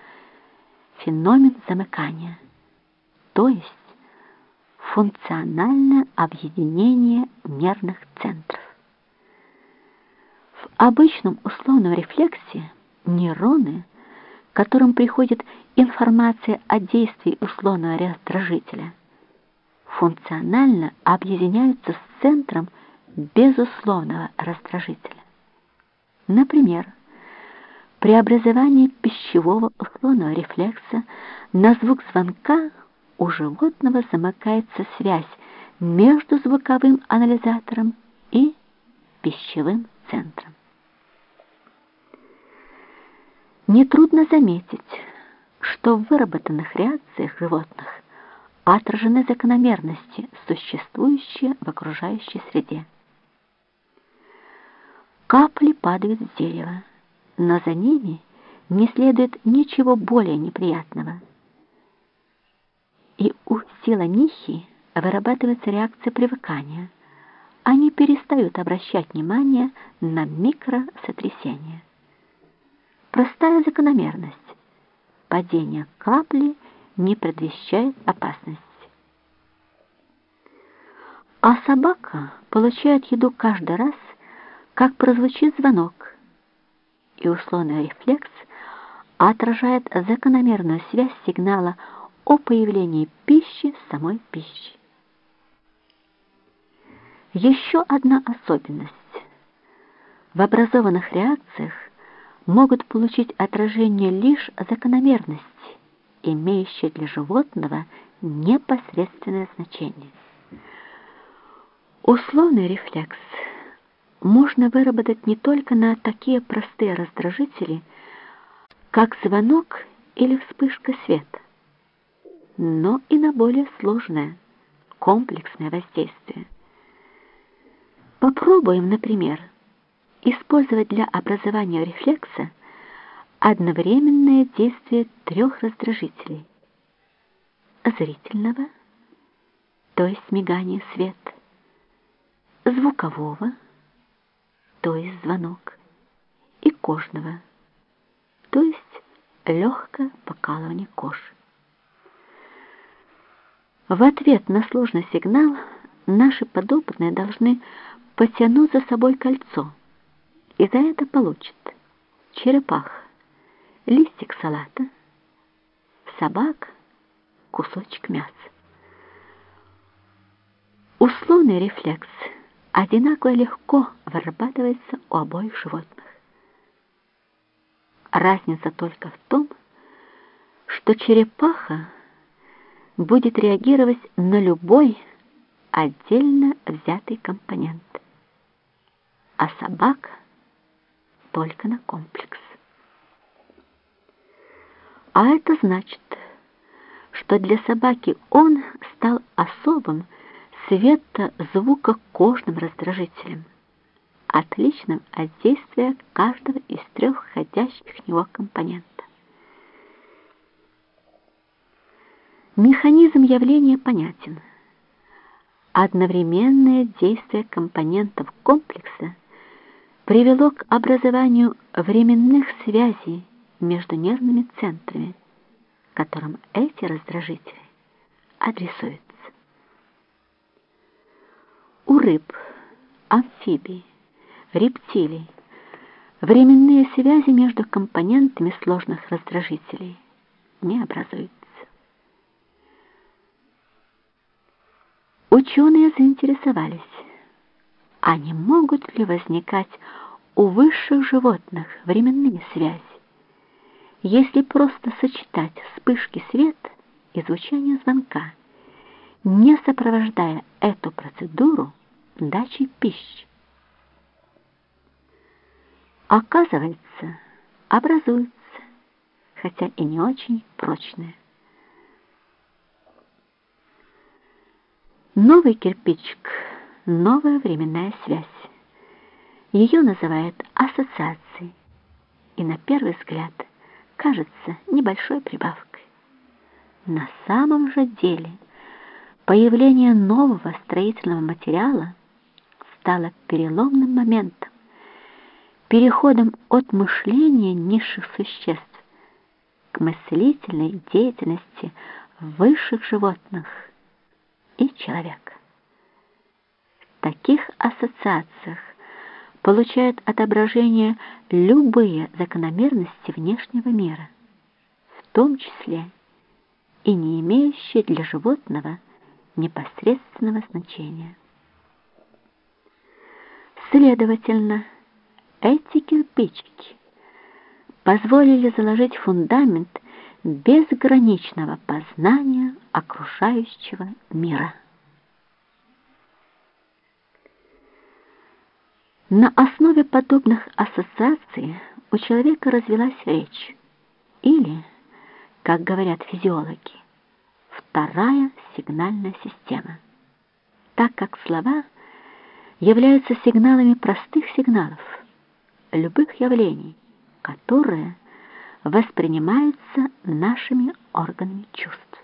феномен замыкания, то есть функциональное объединение нервных центров. В обычном условном рефлексе нейроны, которым приходит информация о действии условного раздражителя – функционально объединяются с центром безусловного раздражителя. Например, при образовании пищевого условного рефлекса на звук звонка у животного замыкается связь между звуковым анализатором и пищевым центром. Нетрудно заметить, что в выработанных реакциях животных отражены закономерности, существующие в окружающей среде. Капли падают с дерева, но за ними не следует ничего более неприятного. И у силанихи вырабатывается реакция привыкания. Они перестают обращать внимание на микросотрясения. Простая закономерность. Падение капли не предвещает опасности. А собака получает еду каждый раз, как прозвучит звонок, и условный рефлекс отражает закономерную связь сигнала о появлении пищи с самой пищей. Еще одна особенность. В образованных реакциях могут получить отражение лишь закономерности, имеющие для животного непосредственное значение. Условный рефлекс можно выработать не только на такие простые раздражители, как звонок или вспышка света, но и на более сложное, комплексное воздействие. Попробуем, например, использовать для образования рефлекса одновременное действие трех раздражителей. Зрительного, то есть мигание света, звукового, то есть звонок, и кожного, то есть легкое покалывание кожи. В ответ на сложный сигнал наши подопытные должны потянуть за собой кольцо, и за это получат черепаха, листик салата, собака, кусочек мяса. Условный рефлекс одинаково легко вырабатывается у обоих животных. Разница только в том, что черепаха будет реагировать на любой отдельно взятый компонент, а собака только на комплекс. А это значит, что для собаки он стал особым светозвукокожным раздражителем, отличным от действия каждого из трех входящих в него компонентов. Механизм явления понятен. Одновременное действие компонентов комплекса привело к образованию временных связей между нервными центрами, которым эти раздражители адресуются. У рыб, амфибий, рептилий временные связи между компонентами сложных раздражителей не образуются. Ученые заинтересовались, а не могут ли возникать у высших животных временные связи, если просто сочетать вспышки света и звучание звонка, не сопровождая эту процедуру дачей пищи. Оказывается, образуется, хотя и не очень прочная. Новый кирпичик, новая временная связь. Ее называют ассоциацией, и на первый взгляд кажется небольшой прибавкой. На самом же деле появление нового строительного материала стало переломным моментом, переходом от мышления низших существ к мыслительной деятельности высших животных – и человек. В таких ассоциациях получают отображение любые закономерности внешнего мира, в том числе и не имеющие для животного непосредственного значения. Следовательно, эти кирпичики позволили заложить фундамент безграничного познания окружающего мира. На основе подобных ассоциаций у человека развилась речь, или, как говорят физиологи, вторая сигнальная система, так как слова являются сигналами простых сигналов, любых явлений, которые воспринимаются нашими органами чувств.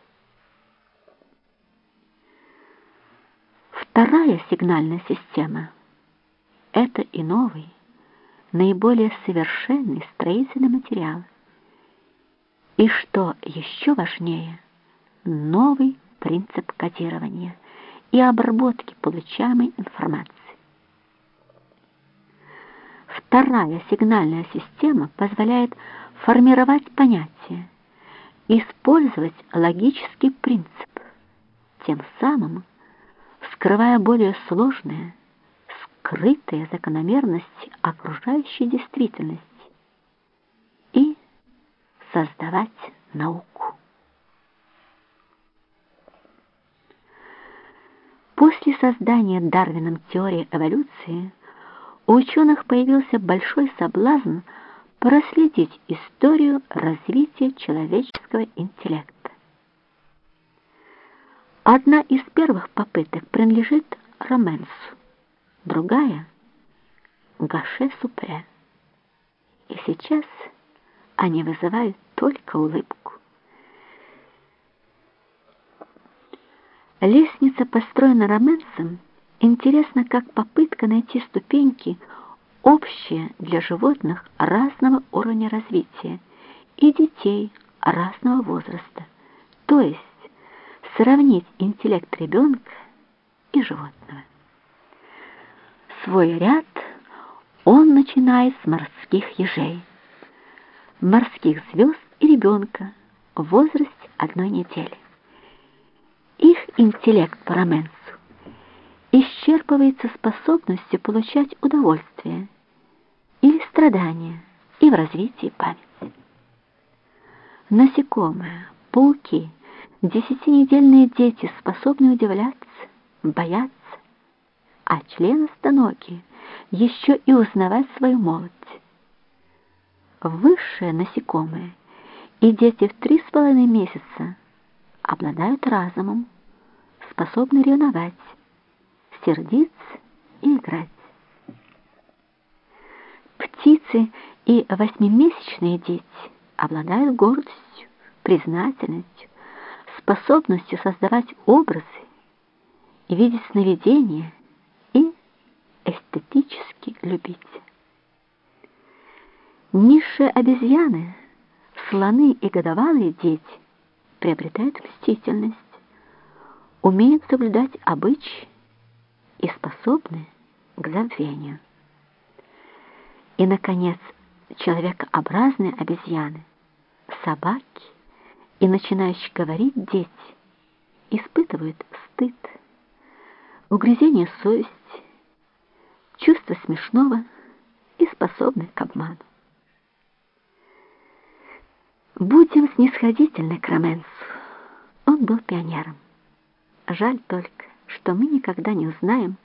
Вторая сигнальная система – это и новый, наиболее совершенный строительный материал. И что еще важнее, новый принцип кодирования и обработки получаемой информации. Вторая сигнальная система позволяет формировать понятия, использовать логический принцип, тем самым вскрывая более сложные, скрытые закономерности окружающей действительности и создавать науку. После создания Дарвином теории эволюции у ученых появился большой соблазн проследить историю развития человеческого интеллекта. Одна из первых попыток принадлежит Роменсу, другая — Гаше Супре. И сейчас они вызывают только улыбку. Лестница построена Роменсом Интересно, как попытка найти ступеньки, общие для животных разного уровня развития и детей разного возраста, то есть сравнить интеллект ребенка и животного. Свой ряд он начинает с морских ежей, морских звезд и ребенка в возрасте одной недели. Их интеллект по Роменсу исчерпывается способностью получать удовольствие или страдания и в развитии памяти. Насекомые, пауки, десятинедельные дети способны удивляться, бояться, а членостоногие еще и узнавать свою молодость. Высшие насекомые и дети в три с половиной месяца обладают разумом, способны ревновать, сердиться и играть. Птицы и восьмимесячные дети обладают гордостью, признательностью, способностью создавать образы и видеть сновидения и эстетически любить. Низшие обезьяны, слоны и годовалые дети приобретают мстительность, умеют соблюдать обычаи и способны к забвению. И, наконец, человекообразные обезьяны, собаки и начинающие говорить дети испытывают стыд, угрызение совести, чувство смешного и способны к обману. Будем снисходительны к Роменсу. Он был пионером. Жаль только, что мы никогда не узнаем,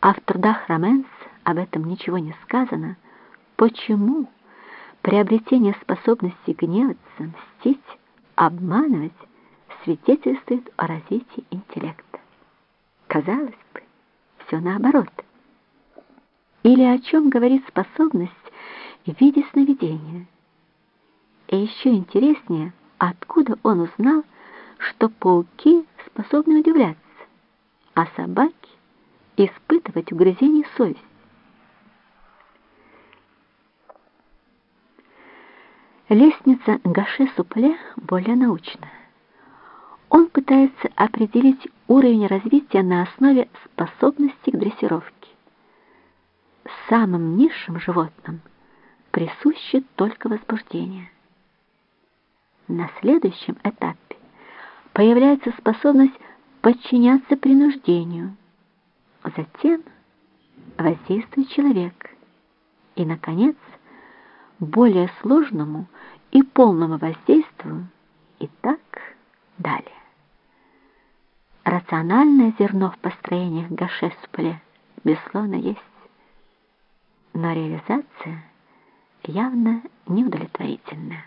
а в трудах Роменс об этом ничего не сказано, почему приобретение способности гневаться, мстить, обманывать свидетельствует о развитии интеллекта. Казалось бы, все наоборот. Или о чем говорит способность в виде сновидения. И еще интереснее, откуда он узнал, что пауки способны удивляться а собаки испытывать угрызение совести. Лестница Гаше-Супле более научная. Он пытается определить уровень развития на основе способности к дрессировке. Самым низшим животным присуще только возбуждение. На следующем этапе появляется способность подчиняться принуждению. Затем воздействует человек. И, наконец, более сложному и полному воздействию и так далее. Рациональное зерно в построениях Гашесполе, безусловно, есть, но реализация явно неудовлетворительная.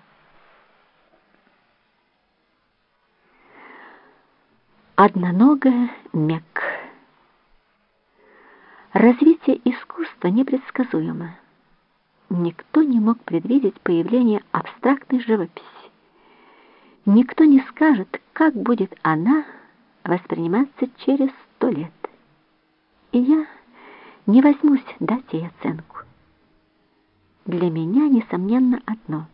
Одноногая Мек. Развитие искусства непредсказуемо. никто не мог предвидеть появление абстрактной живописи. Никто не скажет, как будет она восприниматься через сто лет. И я не возьмусь дать ей оценку. Для меня, несомненно, одно.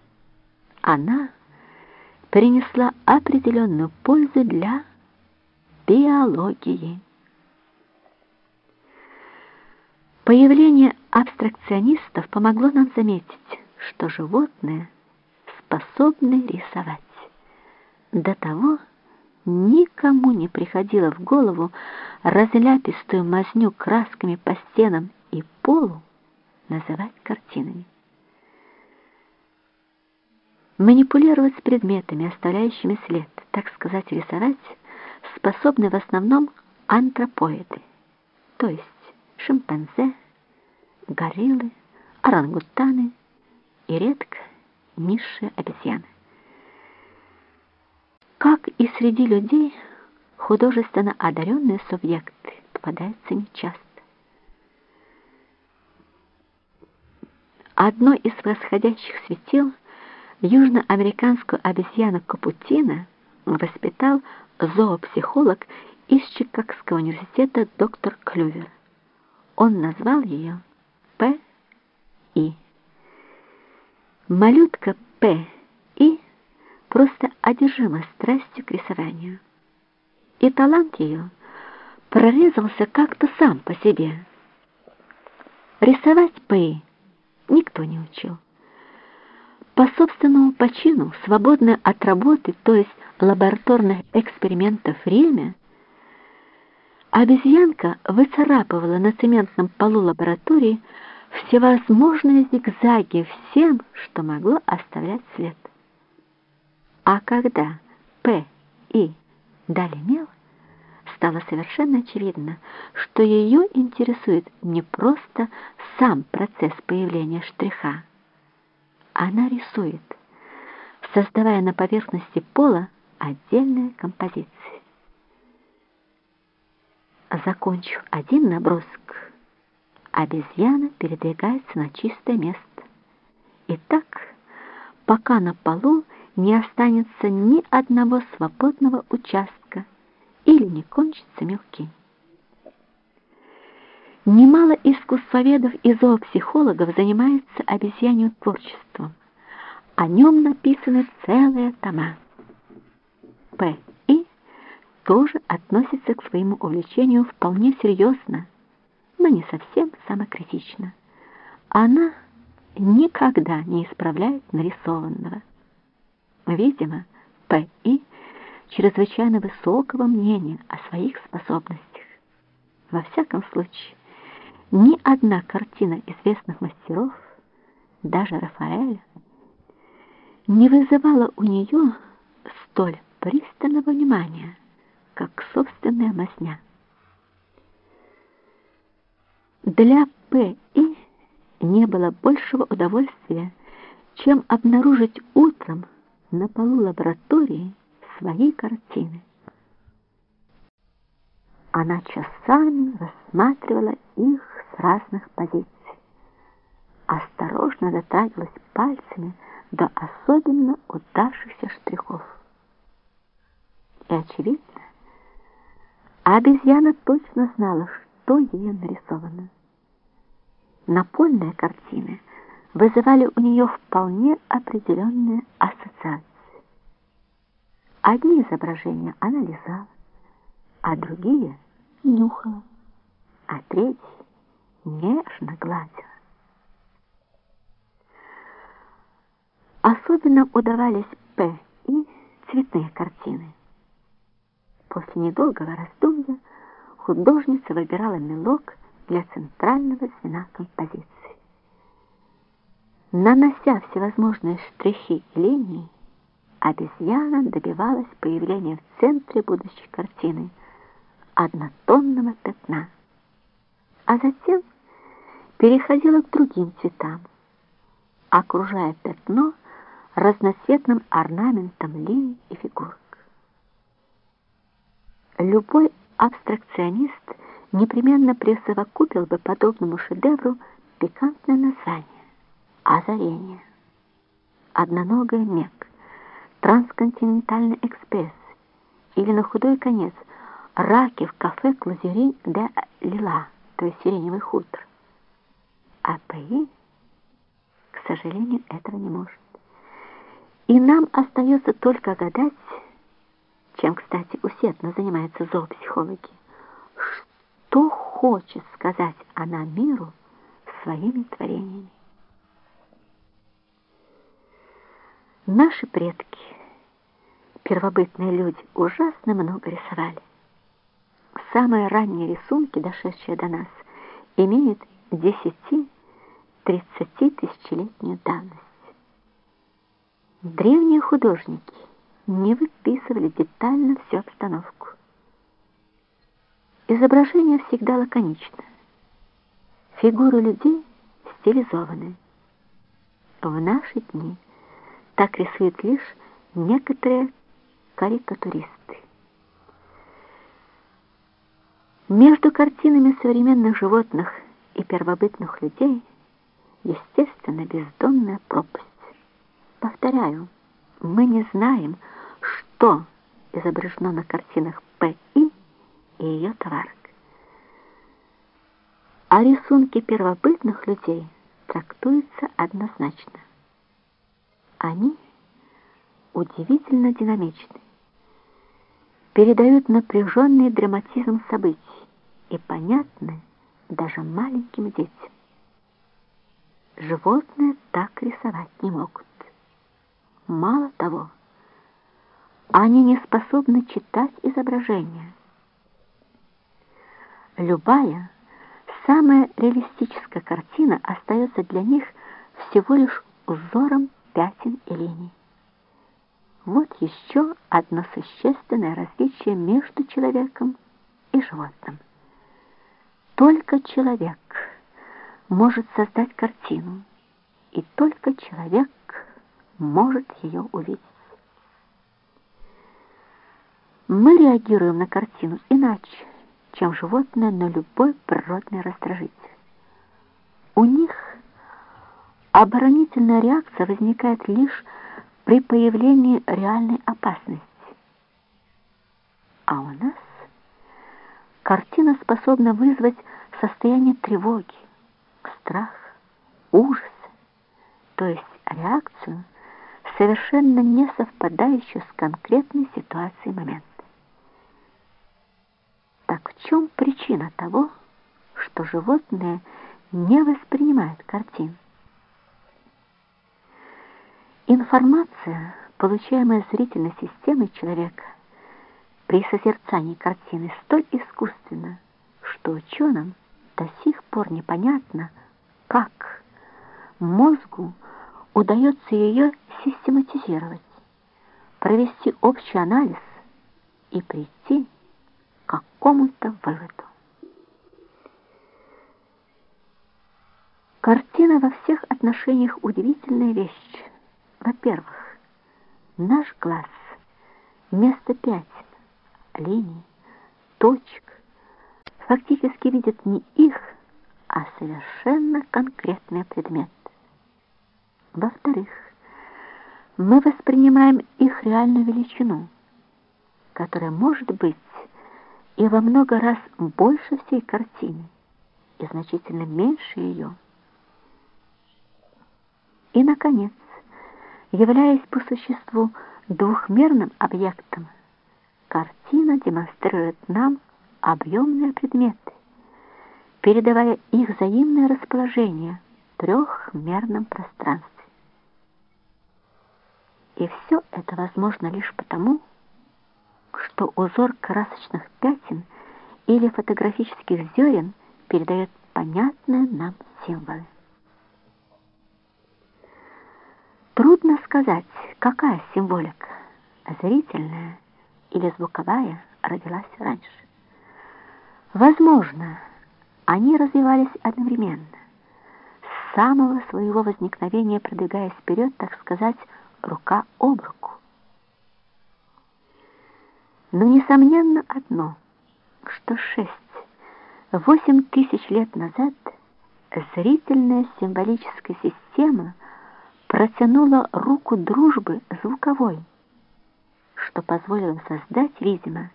Она принесла определенную пользу для биологии. Появление абстракционистов помогло нам заметить, что животные способны рисовать. До того никому не приходило в голову разляпистую мазню красками по стенам и полу называть картинами. Манипулировать с предметами, оставляющими след, так сказать, рисовать, способны в основном антропоиды, то есть шимпанзе, гориллы, орангутаны и редко низшие обезьяны. Как и среди людей, художественно одаренные субъекты попадаются нечасто. Одно из восходящих светил южноамериканскую обезьяну Капутина воспитал зоопсихолог из Чикагского университета доктор Клювер. Он назвал ее П.И. Малютка П.И. просто одержима страстью к рисованию. И талант ее прорезался как-то сам по себе. Рисовать П.И. никто не учил. По собственному почину, свободное от работы, то есть лабораторных экспериментов время, обезьянка выцарапывала на цементном полу лаборатории всевозможные зигзаги всем, что могло оставлять след. А когда П и дали мел, стало совершенно очевидно, что ее интересует не просто сам процесс появления штриха, она рисует, создавая на поверхности пола отдельные композиции. Закончив один набросок, обезьяна передвигается на чистое место. И так, пока на полу не останется ни одного свободного участка или не кончится мелкий. Немало искусствоведов и зоопсихологов занимаются обезьянью творчеством. О нем написаны целые тома. П. И тоже относится к своему увлечению вполне серьезно, но не совсем самокритично. Она никогда не исправляет нарисованного. Видимо, П. И чрезвычайно высокого мнения о своих способностях. Во всяком случае, ни одна картина известных мастеров, даже Рафаэля, не вызывала у нее столь пристального внимания, как собственная мазня. Для П. И не было большего удовольствия, чем обнаружить утром на полу лаборатории свои картины. Она часами рассматривала их с разных позиций. Осторожно дотрагивалась пальцами до особенно удавшихся штрихов. И очевидно, обезьяна точно знала, что ею нарисовано. Напольные картины вызывали у нее вполне определенные ассоциации. Одни изображения она лизала, а другие нюхала, а третий нежно гладила. Особенно удавались П. и цветные картины. После недолгого раздумья художница выбирала мелок для центрального звена композиции. Нанося всевозможные штрихи и линии, обезьяна добивалась появления в центре будущей картины однотонного пятна, а затем переходила к другим цветам, окружая пятно разноцветным орнаментом линий и фигурок. Любой абстракционист непременно присовокупил бы подобному шедевру пикантное название озарение, одноногая Мек, трансконтинентальный экспресс или на худой конец раки в кафе Клазюри де Лила, то есть сиреневый хутор. А ПИ, к сожалению, этого не может. И нам остается только гадать, чем, кстати, усердно занимаются зоопсихологи, что хочет сказать она миру своими творениями. Наши предки, первобытные люди, ужасно много рисовали. Самые ранние рисунки, дошедшие до нас, имеют 10-30 тысячелетнюю давность. Древние художники не выписывали детально всю обстановку. Изображение всегда лаконично. Фигуры людей стилизованы. В наши дни так рисуют лишь некоторые карикатуристы. Между картинами современных животных и первобытных людей, естественно, бездонная пропасть. Повторяю, мы не знаем, что изображено на картинах П.И. и ее товарок. А рисунки первобытных людей трактуются однозначно. Они удивительно динамичны, передают напряженный драматизм событий и понятны даже маленьким детям. Животные так рисовать не могут. Мало того, они не способны читать изображения. Любая, самая реалистическая картина остается для них всего лишь узором пятен и линий. Вот еще одно существенное различие между человеком и животным. Только человек может создать картину, и только человек может ее увидеть. Мы реагируем на картину иначе, чем животное на любой природный раздражитель. У них оборонительная реакция возникает лишь при появлении реальной опасности. А у нас картина способна вызвать состояние тревоги, страх, ужас, то есть реакцию, совершенно не совпадающую с конкретной ситуацией момента. Так в чем причина того, что животные не воспринимают картин? Информация, получаемая зрительной системой человека при созерцании картины, столь искусственна, что ученым до сих пор непонятно, как мозгу удается ее систематизировать, провести общий анализ и прийти к какому-то выводу. Картина во всех отношениях удивительная вещь. Во-первых, наш глаз вместо пятен, линий, точек фактически видит не их, а совершенно конкретный предмет. Во-вторых, мы воспринимаем их реальную величину, которая может быть и во много раз больше всей картины, и значительно меньше ее. И, наконец, являясь по существу двухмерным объектом, картина демонстрирует нам объемные предметы, передавая их взаимное расположение в трехмерном пространстве. И все это возможно лишь потому, что узор красочных пятен или фотографических зерен передает понятные нам символы. Трудно сказать, какая символика, зрительная или звуковая, родилась раньше. Возможно, они развивались одновременно, с самого своего возникновения продвигаясь вперед, так сказать, рука об руку. Но несомненно одно, что шесть, восемь тысяч лет назад зрительная символическая система протянула руку дружбы звуковой, что позволило создать, видимо,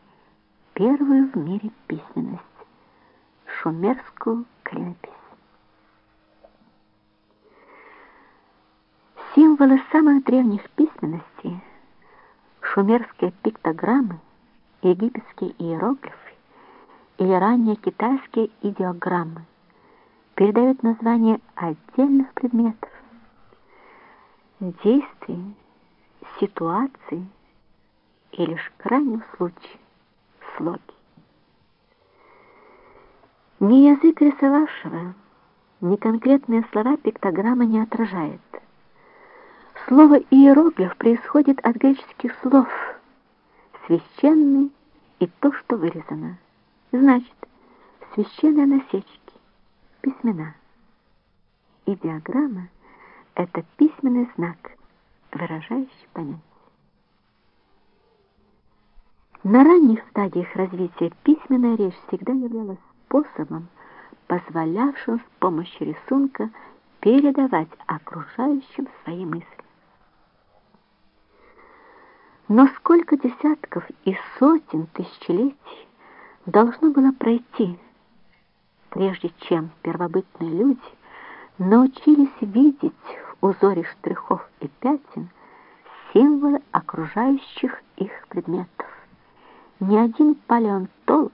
первую в мире письменность — шумерскую клинопись. Символы самых древних письменностей, шумерские пиктограммы, египетские иероглифы или ранние китайские идеограммы передают название отдельных предметов, действий, ситуаций и лишь в крайнем случае слоги. Ни язык рисовавшего, ни конкретные слова пиктограмма не отражает. Слово «иероглиф» происходит от греческих слов «священный» и «то, что вырезано». Значит, священные насечки, письмена. И диаграмма — это письменный знак, выражающий понятие. На ранних стадиях развития письменная речь всегда являлась способом, позволявшим с помощью рисунка передавать окружающим свои мысли. Но сколько десятков и сотен тысячелетий должно было пройти, прежде чем первобытные люди научились видеть в узоре штрихов и пятен символы окружающих их предметов. Ни один палеонтолог,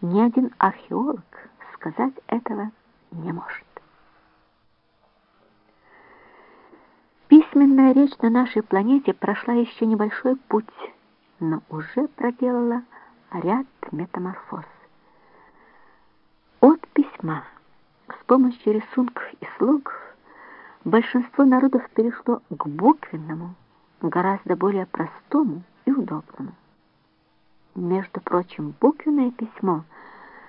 ни один археолог сказать этого не может. Письменная речь на нашей планете прошла еще небольшой путь, но уже проделала ряд метаморфоз. От письма с помощью рисунков и слогов большинство народов перешло к буквенному, гораздо более простому и удобному. Между прочим, буквенное письмо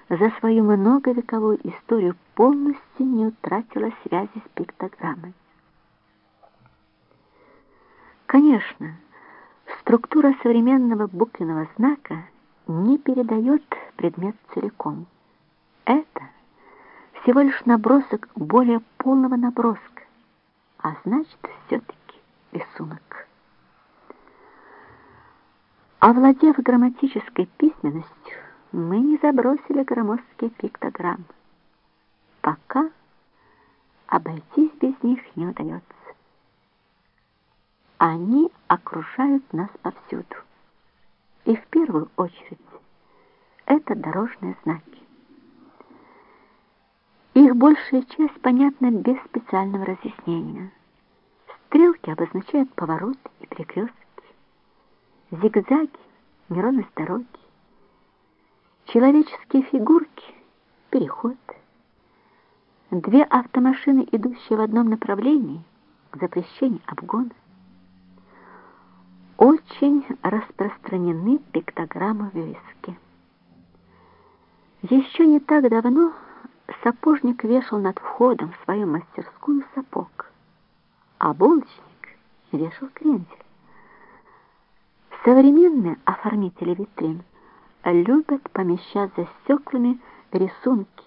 за свою многовековую историю полностью не утратило связи с пиктограммой. Конечно, структура современного буквенного знака не передает предмет целиком. Это всего лишь набросок более полного наброска, а значит, все-таки рисунок. Овладев грамматической письменностью, мы не забросили громоздкие пиктограммы. Пока обойтись без них не удается. Они окружают нас повсюду. И в первую очередь это дорожные знаки. Их большая часть понятна без специального разъяснения. Стрелки обозначают поворот и перекрестки, зигзаги, неровность дороги, человеческие фигурки, переход. Две автомашины, идущие в одном направлении, запрещение обгона очень распространены пиктограммы в вывеске. Еще не так давно сапожник вешал над входом в свою мастерскую сапог, а булочник вешал крендель. Современные оформители витрин любят помещать за стеклами рисунки